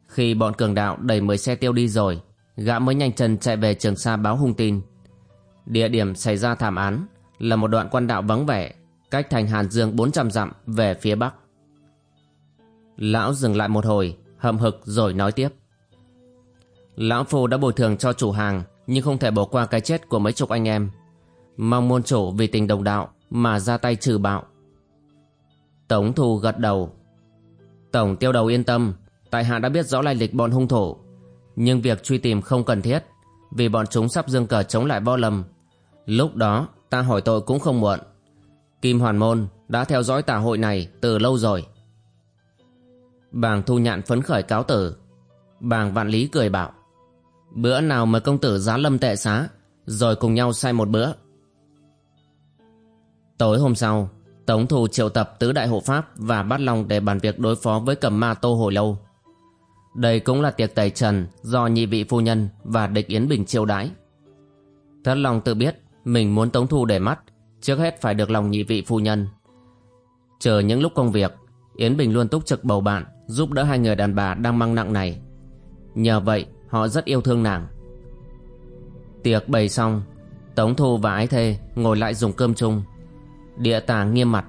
Speaker 1: Khi bọn cường đạo đẩy mười xe tiêu đi rồi, gã mới nhanh chân chạy về trường sa báo hung tin. Địa điểm xảy ra thảm án là một đoạn quan đạo vắng vẻ, cách thành Hàn Dương 400 dặm về phía bắc. Lão dừng lại một hồi, hậm hực rồi nói tiếp. Lão Phu đã bồi thường cho chủ hàng, nhưng không thể bỏ qua cái chết của mấy chục anh em. Mong môn chủ vì tình đồng đạo mà ra tay trừ bạo. Tống Thu gật đầu. Tổng tiêu đầu yên tâm, tại hạ đã biết rõ lai lịch bọn hung thủ nhưng việc truy tìm không cần thiết vì bọn chúng sắp dương cờ chống lại võ lâm. Lúc đó, ta hỏi tội cũng không muộn. Kim hoàn môn đã theo dõi tà hội này từ lâu rồi. Bàng thu nhạn phấn khởi cáo tử. Bàng vạn lý cười bảo, bữa nào mời công tử giá lâm tệ xá, rồi cùng nhau say một bữa. Tối hôm sau, tống thù triệu tập tứ đại hộ pháp và bắt long để bàn việc đối phó với cầm ma tô hồi lâu đây cũng là tiệc tẩy trần do nhị vị phu nhân và địch Yến Bình chiêu đãi. Thất lòng tự biết mình muốn Tống Thu để mắt, trước hết phải được lòng nhị vị phu nhân. Chờ những lúc công việc, Yến Bình luôn túc trực bầu bạn giúp đỡ hai người đàn bà đang mang nặng này. Nhờ vậy, họ rất yêu thương nàng. Tiệc bày xong, Tống Thu và Ái Thê ngồi lại dùng cơm chung. Địa tàng nghiêm mặt.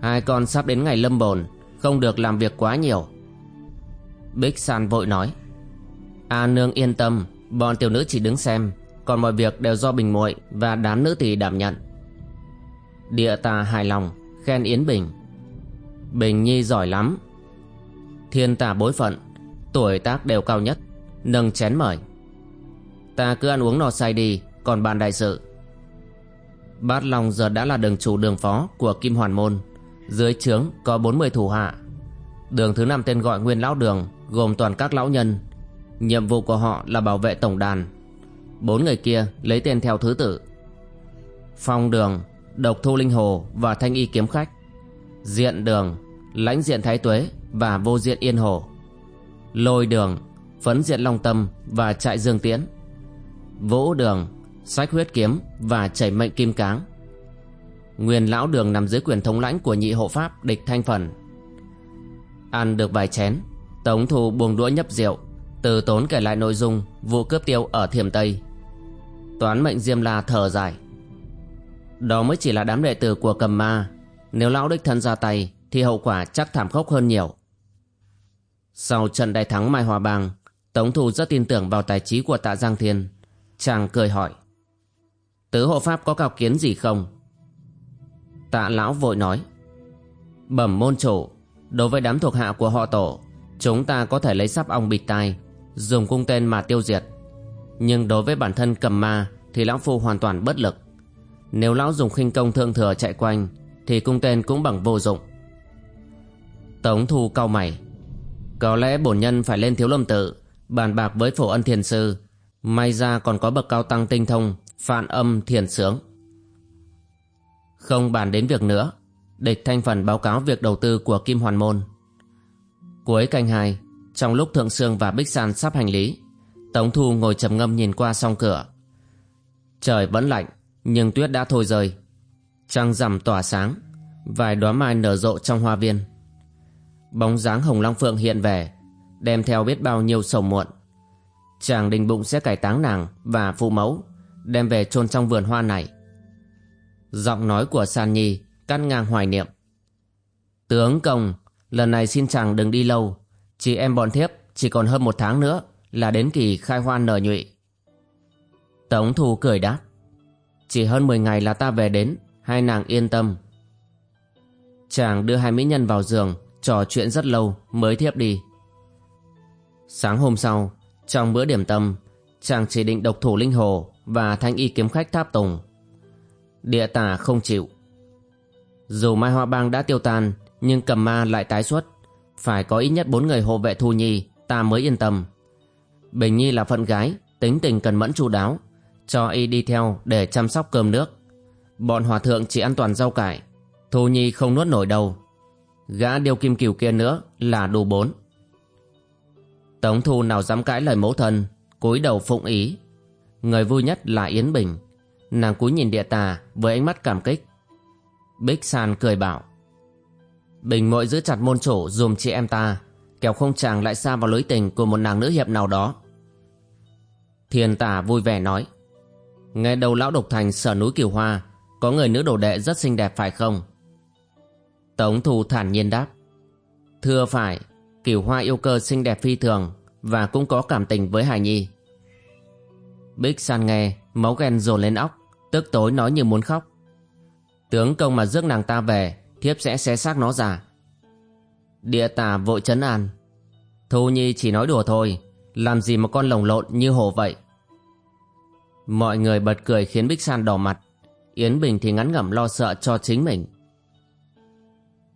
Speaker 1: Hai con sắp đến ngày lâm bồn, không được làm việc quá nhiều. Bích San vội nói. A nương yên tâm, Bọn tiểu nữ chỉ đứng xem, Còn mọi việc đều do Bình muội và đám nữ tỳ đảm nhận. Địa tà hài lòng, Khen Yến Bình. Bình Nhi giỏi lắm. Thiên tà bối phận, Tuổi tác đều cao nhất, Nâng chén mời. Ta cứ ăn uống no say đi, Còn bàn đại sự. Bát Long giờ đã là đường chủ đường phó Của Kim Hoàn Môn. Dưới trướng có 40 thủ hạ. Đường thứ năm tên gọi Nguyên Lão Đường gồm toàn các lão nhân. Nhiệm vụ của họ là bảo vệ tổng đàn. Bốn người kia lấy tên theo thứ tự. Phong Đường, Độc Thu Linh Hồ và Thanh Y Kiếm Khách. Diện Đường, Lãnh Diện Thái Tuế và Vô Diện Yên Hồ. Lôi Đường, Phấn Diện Long Tâm và Trại Dương Tiễn. Vũ Đường, Sách Huyết Kiếm và Chảy Mệnh Kim Cáng. Nguyên Lão Đường nằm dưới quyền thống lãnh của nhị hộ pháp địch Thanh Phần. Ăn được vài chén Tống Thu buông đũa nhấp rượu, Từ tốn kể lại nội dung vụ cướp tiêu ở Thiểm Tây. Toán mệnh Diêm La thở dài. Đó mới chỉ là đám đệ tử của cầm ma. Nếu lão đích thân ra tay, Thì hậu quả chắc thảm khốc hơn nhiều. Sau trận đại thắng Mai Hòa Bang, Tống Thu rất tin tưởng vào tài trí của tạ Giang Thiên. Chàng cười hỏi, Tứ hộ pháp có cao kiến gì không? Tạ lão vội nói, Bẩm môn chủ, Đối với đám thuộc hạ của họ tổ Chúng ta có thể lấy sắp ong bịt tai, Dùng cung tên mà tiêu diệt. Nhưng đối với bản thân cầm ma Thì lão phu hoàn toàn bất lực. Nếu lão dùng khinh công thượng thừa chạy quanh Thì cung tên cũng bằng vô dụng. Tống thu cao mày. Có lẽ bổn nhân phải lên thiếu lâm tự, Bàn bạc với phổ ân thiền sư. May ra còn có bậc cao tăng tinh thông Phạn âm thiền sướng. Không bàn đến việc nữa, Địch thanh phần báo cáo việc đầu tư của Kim Hoàn Môn. Cuối canh hai, Trong lúc Thượng Sương và Bích San sắp hành lý, Tống Thu ngồi trầm ngâm nhìn qua song cửa. Trời vẫn lạnh, Nhưng tuyết đã thôi rơi. Trăng rằm tỏa sáng, Vài đóa mai nở rộ trong hoa viên. Bóng dáng Hồng Long Phượng hiện về, Đem theo biết bao nhiêu sầu muộn. Chàng đình bụng sẽ cải táng nàng Và phụ mẫu, Đem về chôn trong vườn hoa này. Giọng nói của San Nhi Cắt ngang hoài niệm. Tướng công Lần này xin chàng đừng đi lâu. Chị em bọn thiếp, chỉ còn hơn một tháng nữa Là đến kỳ khai hoan nở nhụy. Tống Thu cười đáp. Chỉ hơn 10 ngày là ta về đến, Hai nàng yên tâm. Chàng đưa hai mỹ nhân vào giường, Trò chuyện rất lâu mới thiếp đi. Sáng hôm sau, Trong bữa điểm tâm, Chàng chỉ định độc thủ linh hồ Và thanh y kiếm khách tháp tùng. Địa tả không chịu. Dù Mai Hoa Bang đã tiêu tan nhưng cầm ma lại tái xuất. Phải có ít nhất bốn người hộ vệ Thu Nhi Ta mới yên tâm. Bình Nhi là phận gái, Tính tình cần mẫn chu đáo, Cho y đi theo để chăm sóc cơm nước. Bọn hòa thượng chỉ an toàn rau cải Thu Nhi không nuốt nổi đâu. Gã điêu kim kiều kia nữa là đủ bốn. Tống Thu nào dám cãi lời mẫu thân, cúi đầu phụng ý. Người vui nhất là Yến Bình. Nàng cúi nhìn địa tà với ánh mắt cảm kích. Bích San cười bảo Bình mội giữ chặt môn chủ, dùm chị em ta. Kẻo không chàng lại xa vào lưới tình Của một nàng nữ hiệp nào đó. Thiên tả vui vẻ nói, Nghe đầu lão độc thành sở núi Kiều Hoa, Có người nữ đồ đệ rất xinh đẹp phải không? Tống thù thản nhiên đáp, Thưa phải, Kiều Hoa yêu cơ xinh đẹp phi thường Và cũng có cảm tình với Hải Nhi. Bích san nghe, Máu ghen dồn lên óc, Tức tối nói như muốn khóc. Tướng công mà rước nàng ta về thiếp sẽ xé xác nó ra. Địa tà vội chấn an. Thu Nhi chỉ nói đùa thôi, Làm gì mà con lồng lộn như hổ vậy? Mọi người bật cười khiến Bích San đỏ mặt, Yến Bình thì ngắn ngẩm lo sợ cho chính mình.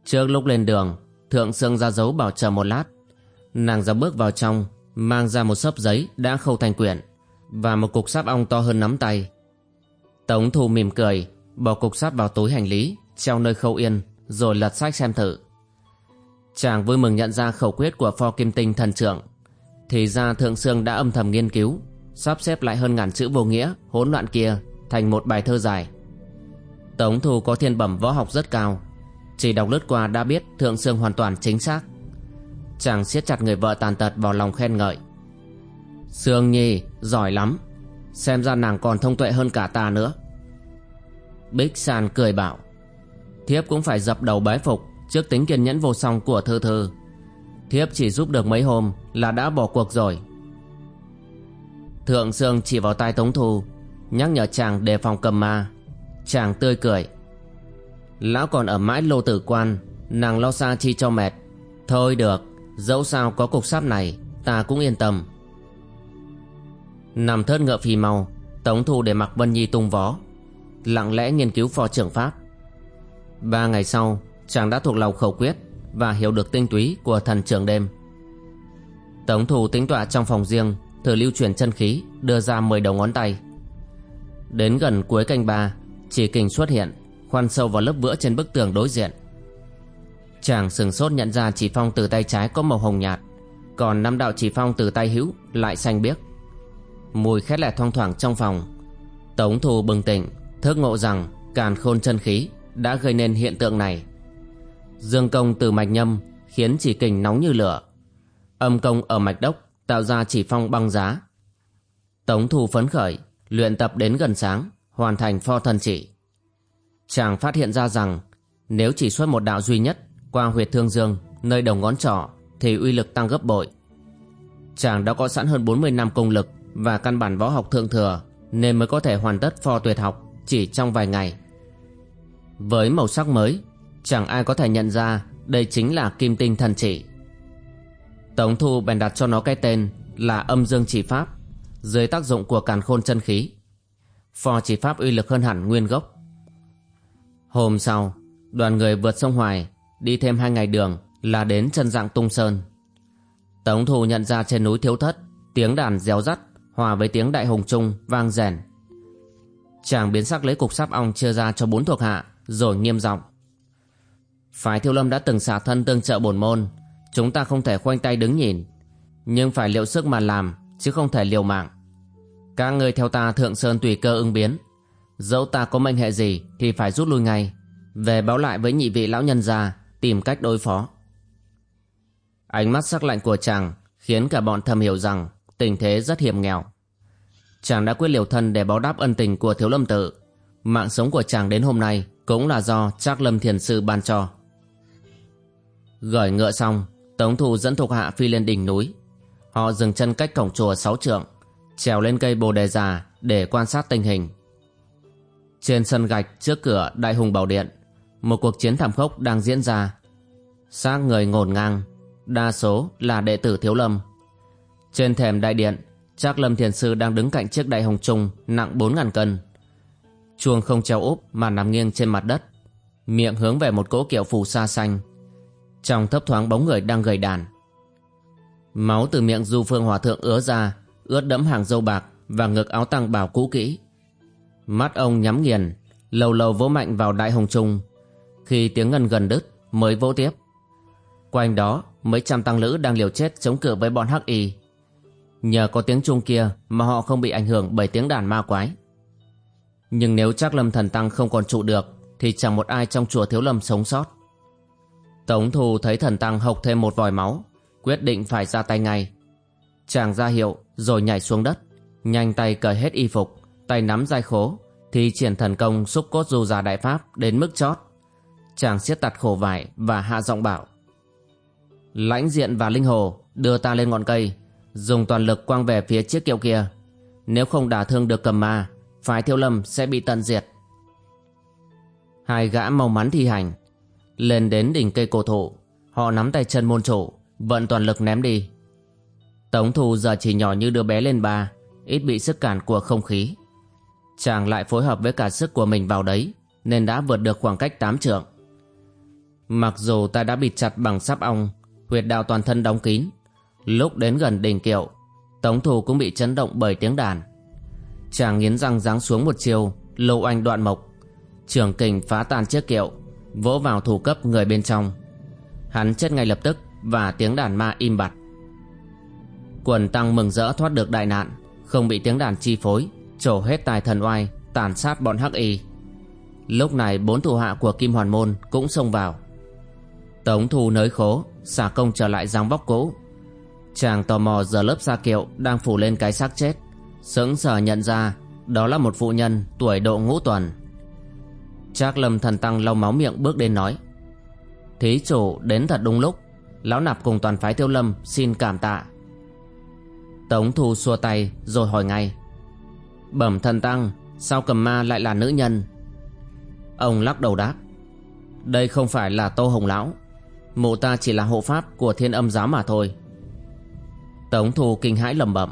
Speaker 1: Trước lúc lên đường, Thượng Sương ra dấu bảo chờ một lát. Nàng ra bước vào trong, Mang ra một sấp giấy đã khâu thành quyển Và một cục sáp ong to hơn nắm tay. Tống Thu mỉm cười, Bỏ cục sáp vào túi hành lý, Treo nơi khâu yên. Rồi lật sách xem thử. Chàng vui mừng nhận ra khẩu quyết của pho kim tinh thần trưởng. Thì ra Thượng Sương đã âm thầm nghiên cứu, Sắp xếp lại hơn ngàn chữ vô nghĩa, Hỗn loạn kia Thành một bài thơ dài. Tống Thu có thiên bẩm võ học rất cao, Chỉ đọc lướt qua đã biết Thượng Sương hoàn toàn chính xác. Chàng siết chặt người vợ tàn tật vào lòng khen ngợi. Sương Nhi, giỏi lắm, Xem ra nàng còn thông tuệ hơn cả ta nữa. Bích San cười bảo. Thiếp cũng phải dập đầu bái phục Trước tính kiên nhẫn vô song của thư thư Thiếp chỉ giúp được mấy hôm Là đã bỏ cuộc rồi. Thượng Sương chỉ vào tai Tống Thu, Nhắc nhở chàng đề phòng cầm ma. Chàng tươi cười. Lão còn ở mãi lô tử quan, Nàng lo xa chi cho mệt. Thôi được, Dẫu sao có cục sáp này, Ta cũng yên tâm. Nằm thớt ngựa phi mau Tống thu để mặc Vân Nhi tung vó, Lặng lẽ nghiên cứu phò trưởng pháp. Ba ngày sau, Chàng đã thuộc lòng khẩu quyết Và hiểu được tinh túy của thần trưởng đêm. Tống thủ tính tọa trong phòng riêng, Thử lưu chuyển chân khí, Đưa ra 10 đầu ngón tay. Đến gần cuối canh ba, Chỉ kình xuất hiện, Khoan sâu vào lớp vữa trên bức tường đối diện. Chàng sừng sốt nhận ra chỉ phong từ tay trái có màu hồng nhạt, Còn năm đạo chỉ phong từ tay hữu lại xanh biếc. Mùi khét lẹt thoang thoảng trong phòng, Tống thù bừng tỉnh Thức ngộ rằng càn khôn chân khí. Đã gây nên hiện tượng này. Dương công từ mạch nhâm Khiến chỉ kình nóng như lửa. Âm công ở mạch đốc Tạo ra chỉ phong băng giá. Tống thu phấn khởi, Luyện tập đến gần sáng, Hoàn thành pho thân chỉ. Chàng phát hiện ra rằng, Nếu chỉ xuất một đạo duy nhất qua huyệt thương dương, nơi đầu ngón trỏ, thì uy lực tăng gấp bội. Chàng đã có sẵn hơn 40 năm công lực và căn bản võ học thượng thừa, nên mới có thể hoàn tất pho tuyệt học chỉ trong vài ngày với màu sắc mới, chẳng ai có thể nhận ra đây chính là kim tinh thần chỉ. Tống thu bèn đặt cho nó cái tên là âm dương chỉ pháp, dưới tác dụng của càn khôn chân khí. Phò chỉ pháp uy lực hơn hẳn nguyên gốc. Hôm sau, đoàn người vượt sông hoài, Đi thêm hai ngày đường là đến chân dạng tung sơn. Tống thu nhận ra trên núi thiếu thất, Tiếng đàn réo rắt, Hòa với tiếng đại hùng trung vang rèn. Chàng biến sắc lấy cục sáp ong chia ra cho bốn thuộc hạ rồi nghiêm giọng Phái thiêu lâm đã từng xả thân tương trợ bổn môn, Chúng ta không thể khoanh tay đứng nhìn Nhưng phải liệu sức mà làm, Chứ không thể liều mạng Các người theo ta thượng sơn tùy cơ ứng biến Dẫu ta có mệnh hệ gì Thì phải rút lui ngay Về báo lại với nhị vị lão nhân gia, tìm cách đối phó. Ánh mắt sắc lạnh của chàng khiến cả bọn thầm hiểu rằng tình thế rất hiểm nghèo. Chàng đã quyết liều thân để báo đáp ân tình của thiếu lâm tự. Mạng sống của chàng đến hôm nay cũng là do Trác Lâm Thiền Sư ban cho. Gởi ngựa xong, Tống Thu dẫn thuộc hạ phi lên đỉnh núi. Họ dừng chân cách cổng chùa sáu trượng, trèo lên cây bồ đề già để quan sát tình hình. Trên sân gạch trước cửa Đại Hùng Bảo Điện một cuộc chiến thảm khốc đang diễn ra. Xác người ngổn ngang, đa số là đệ tử Thiếu Lâm. Trên thềm đại điện, Trác Lâm Thiền Sư đang đứng cạnh chiếc đại hồng trung nặng 4.000 cân. Chuông không treo úp mà nằm nghiêng trên mặt đất, miệng hướng về một cỗ kiệu phù sa xanh. Trong thấp thoáng bóng người đang gầy đàn. Máu từ miệng Du Phương Hòa Thượng ứa ra, ướt đẫm hàng dâu bạc và ngực áo tăng bảo cũ kỹ. Mắt ông nhắm nghiền, lâu lâu vỗ mạnh vào đại hồng trung khi tiếng ngân gần đứt mới vỗ tiếp Quanh đó mấy trăm tăng lữ đang liều chết chống cự với bọn hắc y Nhờ có tiếng chuông kia mà họ không bị ảnh hưởng bởi tiếng đàn ma quái nhưng nếu chắc lâm thần tăng không còn trụ được, Thì chẳng một ai trong chùa thiếu lâm sống sót. Tống thù thấy thần tăng hộc thêm một vòi máu, Quyết định phải ra tay ngay. Chàng ra hiệu, rồi nhảy xuống đất, Nhanh tay cởi hết y phục, Tay nắm dai khố Thì triển thần công xúc cốt du già đại pháp đến mức chót. Chàng siết tặt khổ vải và hạ giọng bảo, Lãnh diện và linh hồ, đưa ta lên ngọn cây, Dùng toàn lực quăng về phía chiếc kiệu kia. Nếu không đả thương được cầm ma Phái thiêu lâm sẽ bị tận diệt Hai gã mau mắn thi hành Lên đến đỉnh cây cổ thụ Họ nắm tay chân môn chủ Vận toàn lực ném đi Tống Thu giờ chỉ nhỏ như đứa bé lên ba, ít bị sức cản của không khí. Chàng lại phối hợp với cả sức của mình vào đấy, nên đã vượt được khoảng cách tám trượng. Mặc dù ta đã bịt chặt bằng sáp ong, huyệt đạo toàn thân đóng kín, lúc đến gần đỉnh kiệu, Tống Thu cũng bị chấn động bởi tiếng đàn. Chàng nghiến răng giáng xuống một chiều, lâu anh đoạn mộc, trường kình phá tan chiếc kiệu, vỗ vào thủ cấp người bên trong. Hắn chết ngay lập tức và tiếng đàn ma im bặt. Quần tăng mừng rỡ thoát được đại nạn, không bị tiếng đàn chi phối, trổ hết tài thần oai, tàn sát bọn hắc y. Lúc này bốn thủ hạ của Kim Hoàn Môn cũng xông vào. Tống thu nới khố, xả công trở lại dáng vóc cũ. Chàng tò mò giờ lớp xa kiệu đang phủ lên cái xác chết. Sững sờ nhận ra đó là một phụ nhân tuổi độ ngũ tuần. Trác lâm thần tăng lau máu miệng bước đến nói. Thí chủ đến thật đúng lúc, lão nạp cùng toàn phái tiêu lâm xin cảm tạ. Tống thu xua tay rồi hỏi ngay. Bẩm thần tăng, sao cầm ma lại là nữ nhân? Ông lắc đầu đáp. Đây không phải là Tô Hồng Lão Mụ ta chỉ là hộ pháp của thiên âm giáo mà thôi Tống Thu kinh hãi lầm bẩm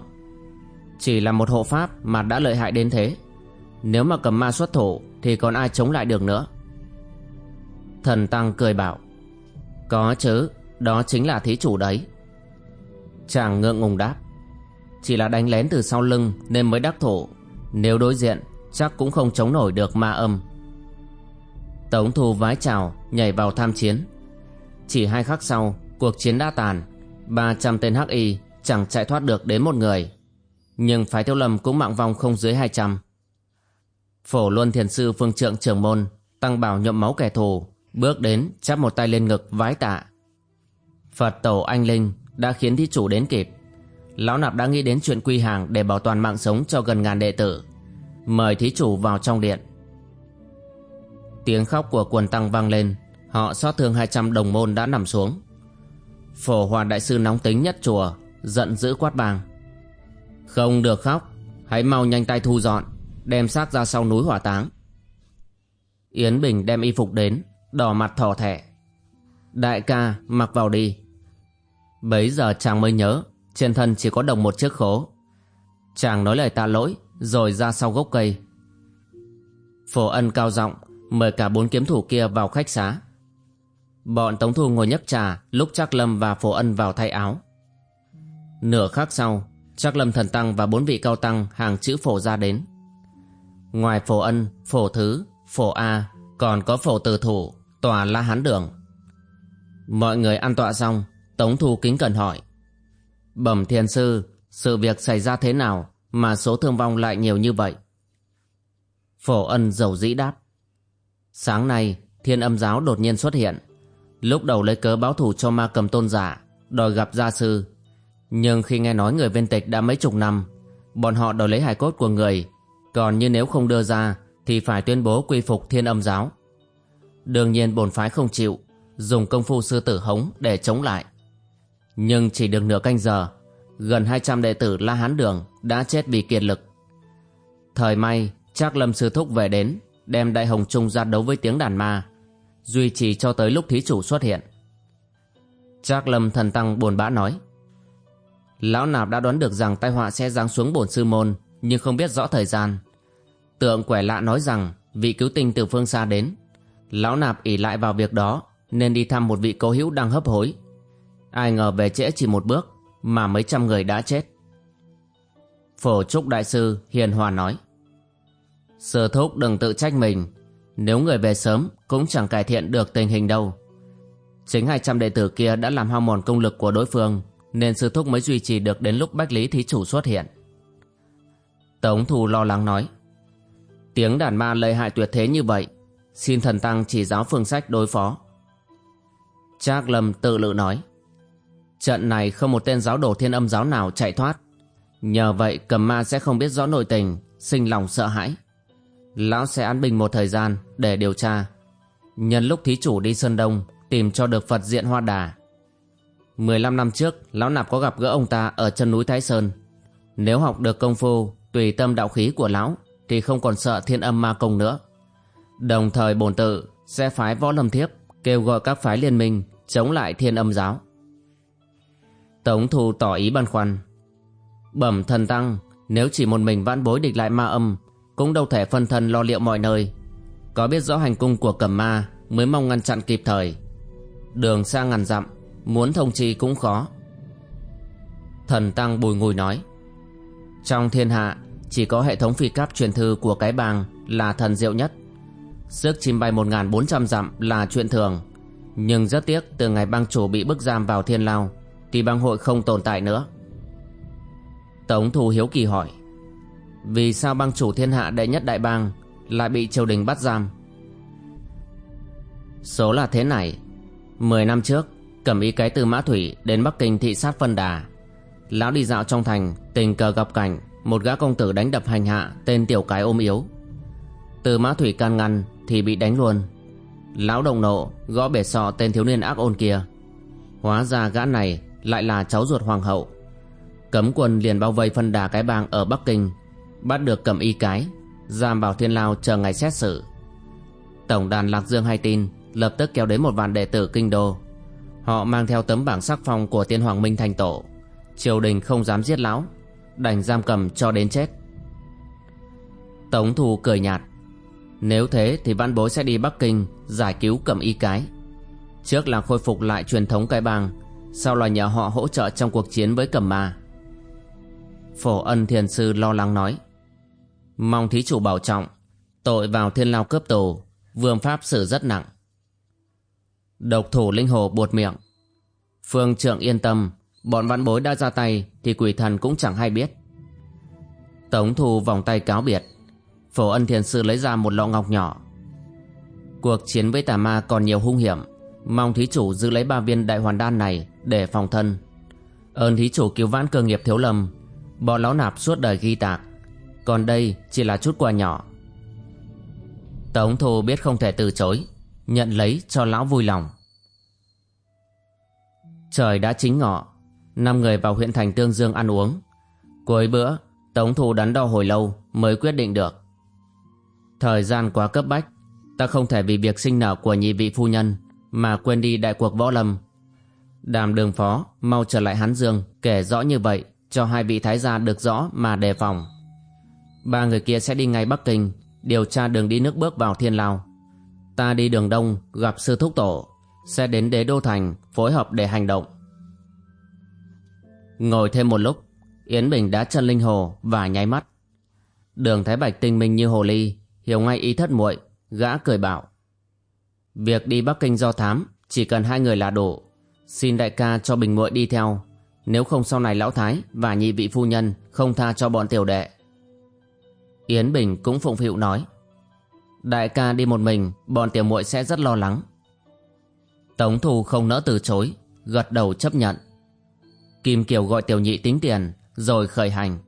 Speaker 1: chỉ là một hộ pháp mà đã lợi hại đến thế. Nếu mà cầm ma xuất thủ Thì còn ai chống lại được nữa? Thần Tăng cười bảo Có chứ Đó chính là thí chủ đấy. Chàng ngượng ngùng đáp Chỉ là đánh lén từ sau lưng Nên mới đắc thủ. Nếu đối diện Chắc cũng không chống nổi được ma âm. Tống Thu vái chào Nhảy vào tham chiến. Chỉ hai khắc sau, cuộc chiến đã tàn. 300 tên hắc y chẳng chạy thoát được đến một người. Nhưng phái thiếu lâm cũng mạng vong không dưới 200. Phổ Luân Thiền Sư Phương Trượng trưởng môn, tăng bảo nhuộm máu kẻ thù, bước đến chắp một tay lên ngực vái tạ. Phật tổ anh linh đã khiến thí chủ đến kịp. Lão nạp đã nghĩ đến chuyện quy hàng để bảo toàn mạng sống cho gần ngàn đệ tử. Mời thí chủ vào trong điện. Tiếng khóc của quần tăng vang lên, Họ xót thương 200 đồng môn đã nằm xuống Phổ hòa đại sư nóng tính nhất chùa Giận dữ quát bàng không được khóc. Hãy mau nhanh tay thu dọn Đem xác ra sau núi hỏa táng. Yến Bình đem y phục đến Đỏ mặt thỏ thẻ. Đại ca mặc vào đi. Bấy giờ chàng mới nhớ Trên thân chỉ có đồng một chiếc khố. Chàng nói lời tạ lỗi Rồi ra sau gốc cây. Phổ ân cao giọng Mời cả bốn kiếm thủ kia vào khách xá. Bọn Tống Thu ngồi nhấp trà lúc Trác Lâm và Phổ Ân vào thay áo. Nửa khắc sau, chắc Lâm thần tăng và bốn vị cao tăng hàng chữ phổ ra đến. Ngoài Phổ Ân, Phổ Thứ, Phổ A còn có Phổ Từ Thủ, tòa La Hán Đường. Mọi người ăn tọa xong, Tống Thu kính cẩn hỏi. Bẩm thiền sư, sự việc xảy ra thế nào mà số thương vong lại nhiều như vậy? Phổ Ân dầu dĩ đáp. Sáng nay, thiên âm giáo đột nhiên xuất hiện Lúc đầu lấy cớ báo thù cho ma cầm tôn giả Đòi gặp gia sư nhưng khi nghe nói người viên tịch đã mấy chục năm, Bọn họ đòi lấy hài cốt của người Còn như nếu không đưa ra, Thì phải tuyên bố quy phục thiên âm giáo Đương nhiên bổn phái không chịu, Dùng công phu sư tử hống để chống lại Nhưng chỉ được nửa canh giờ, Gần 200 đệ tử La Hán Đường Đã chết vì kiệt lực Thời may, Trác Lâm Sư Thúc về đến, Đem Đại Hồng Trung ra đấu với tiếng đàn ma, duy trì cho tới lúc thí chủ xuất hiện. Trác Lâm thần tăng buồn bã nói. Lão nạp đã đoán được rằng tai họa sẽ giáng xuống bổn sư môn, nhưng không biết rõ thời gian. Tượng quẻ lạ nói rằng vị cứu tinh từ phương xa đến. Lão nạp ỉ lại vào việc đó, nên đi thăm một vị cố hữu đang hấp hối. Ai ngờ về trễ chỉ một bước, mà mấy trăm người đã chết. Phổ Trúc Đại Sư hiền hòa nói. Sơ thúc đừng tự trách mình, nếu người về sớm cũng chẳng cải thiện được tình hình đâu. Chính 200 đệ tử kia đã làm hao mòn công lực của đối phương nên sư thúc mới duy trì được đến lúc Bách Lý Thí Chủ xuất hiện. Tống Thù lo lắng nói, Tiếng đàn ma lợi hại tuyệt thế như vậy, Xin thần tăng chỉ giáo phương sách đối phó. Trác Lâm tự lự nói, Trận này không một tên giáo đồ thiên âm giáo nào chạy thoát. Nhờ vậy cầm ma sẽ không biết rõ nội tình, Sinh lòng sợ hãi. Lão sẽ an bình một thời gian để điều tra. Nhân lúc thí chủ đi Sơn Đông Tìm cho được Phật diện Hoa Đà 15 năm trước Lão Nạp có gặp gỡ ông ta ở chân núi Thái Sơn Nếu học được công phu Tùy tâm đạo khí của Lão Thì không còn sợ thiên âm ma công nữa Đồng thời bổn tự Sẽ phái võ lâm thiếp Kêu gọi các phái liên minh Chống lại thiên âm giáo Tống Thu tỏ ý băn khoăn Bẩm thần tăng, nếu chỉ một mình vãn bối địch lại ma âm, cũng đâu thể phân thân lo liệu mọi nơi. Có biết rõ hành cung của cẩm ma mới mong ngăn chặn kịp thời. Đường xa ngàn dặm, muốn thông chi cũng khó. Thần tăng bùi ngùi nói. Trong thiên hạ, chỉ có hệ thống phi cáp truyền thư của cái bang là thần diệu nhất. Sức chim bay 1.400 dặm là chuyện thường. Nhưng rất tiếc từ ngày bang chủ bị bức giam vào thiên lao thì bang hội không tồn tại nữa. Tống Thu Hiếu Kỳ hỏi Vì sao bang chủ thiên hạ đệ nhất đại bang lại bị triều đình bắt giam? Số là thế này Mười năm trước Cẩm ý cái từ Mã Thủy đến Bắc Kinh thị sát phân đà. Lão đi dạo trong thành, Tình cờ gặp cảnh, Một gã công tử đánh đập hành hạ, Tên tiểu cái ôm yếu. Từ Mã Thủy can ngăn Thì bị đánh luôn. Lão đồng nộ, gõ bể sọ tên thiếu niên ác ôn kia. Hóa ra gã này Lại là cháu ruột hoàng hậu. Cấm quân liền bao vây phân đà cái bang ở Bắc Kinh, Bắt được cầm y cái, Giam vào thiên lao chờ ngày xét xử. Tổng đàn Lạc Dương hay tin, Lập tức kéo đến một vạn đệ tử kinh đô. Họ mang theo tấm bảng sắc phong của tiên hoàng minh thành tổ. Triều đình không dám giết lão, Đành giam cầm cho đến chết. Tống thù cười nhạt, Nếu thế thì văn bối sẽ đi Bắc Kinh Giải cứu cầm y cái. Trước là khôi phục lại truyền thống cái bang Sau là nhờ họ hỗ trợ trong cuộc chiến với cầm ma. Phổ ân thiền sư lo lắng nói, Mong thí chủ bảo trọng, Tội vào thiên lao cướp tù, Vương pháp xử rất nặng. Độc thủ linh hồ buột miệng. Phương trượng yên tâm, Bọn văn bối đã ra tay Thì quỷ thần cũng chẳng hay biết. Tống thù vòng tay cáo biệt. Phổ ân thiền sư lấy ra một lọ ngọc nhỏ. Cuộc chiến với tà ma còn nhiều hung hiểm. Mong thí chủ giữ lấy ba viên đại hoàn đan này Để phòng thân. Ơn thí chủ cứu vãn cơ nghiệp thiếu lầm Bọn lão nạp suốt đời ghi tạc. Còn đây chỉ là chút quà nhỏ. Tống thù biết không thể từ chối. Nhận lấy cho lão vui lòng Trời đã chính ngọ Năm người vào huyện thành Tương Dương ăn uống Cuối bữa Tống thù đắn đo hồi lâu Mới quyết định được Thời gian quá cấp bách Ta không thể vì việc sinh nở của nhị vị phu nhân Mà quên đi đại cuộc võ lâm Đàm đường phó Mau trở lại Hán Dương Kể rõ như vậy cho hai vị thái gia được rõ mà đề phòng. Ba người kia sẽ đi ngay Bắc Kinh, điều tra đường đi nước bước vào Thiên Lao. Ta đi đường đông gặp sư thúc tổ, sẽ đến đế đô thành phối hợp để hành động. Ngồi thêm một lúc, Yến Bình đã chân linh hồ và nháy mắt. Đường Thái Bạch tinh minh như hồ ly, hiểu ngay ý thất muội, gã cười bảo. Việc đi Bắc Kinh do thám, chỉ cần hai người là đủ. Xin đại ca cho Bình muội đi theo, nếu không sau này lão thái và nhị vị phu nhân không tha cho bọn tiểu đệ. Yến Bình cũng phụng phịu nói. Đại ca đi một mình, bọn tiểu muội sẽ rất lo lắng. Tống thù không nỡ từ chối, gật đầu chấp nhận. Kim Kiều gọi tiểu nhị tính tiền, rồi khởi hành.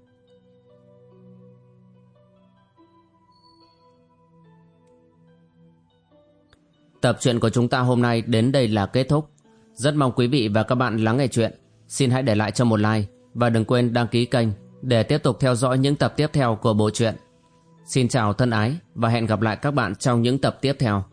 Speaker 1: Tập truyện của chúng ta hôm nay đến đây là kết thúc. Rất mong quý vị và các bạn lắng nghe chuyện. Xin hãy để lại cho một like và đừng quên đăng ký kênh để tiếp tục theo dõi những tập tiếp theo của bộ truyện. Xin chào thân ái và hẹn gặp lại các bạn trong những tập tiếp theo.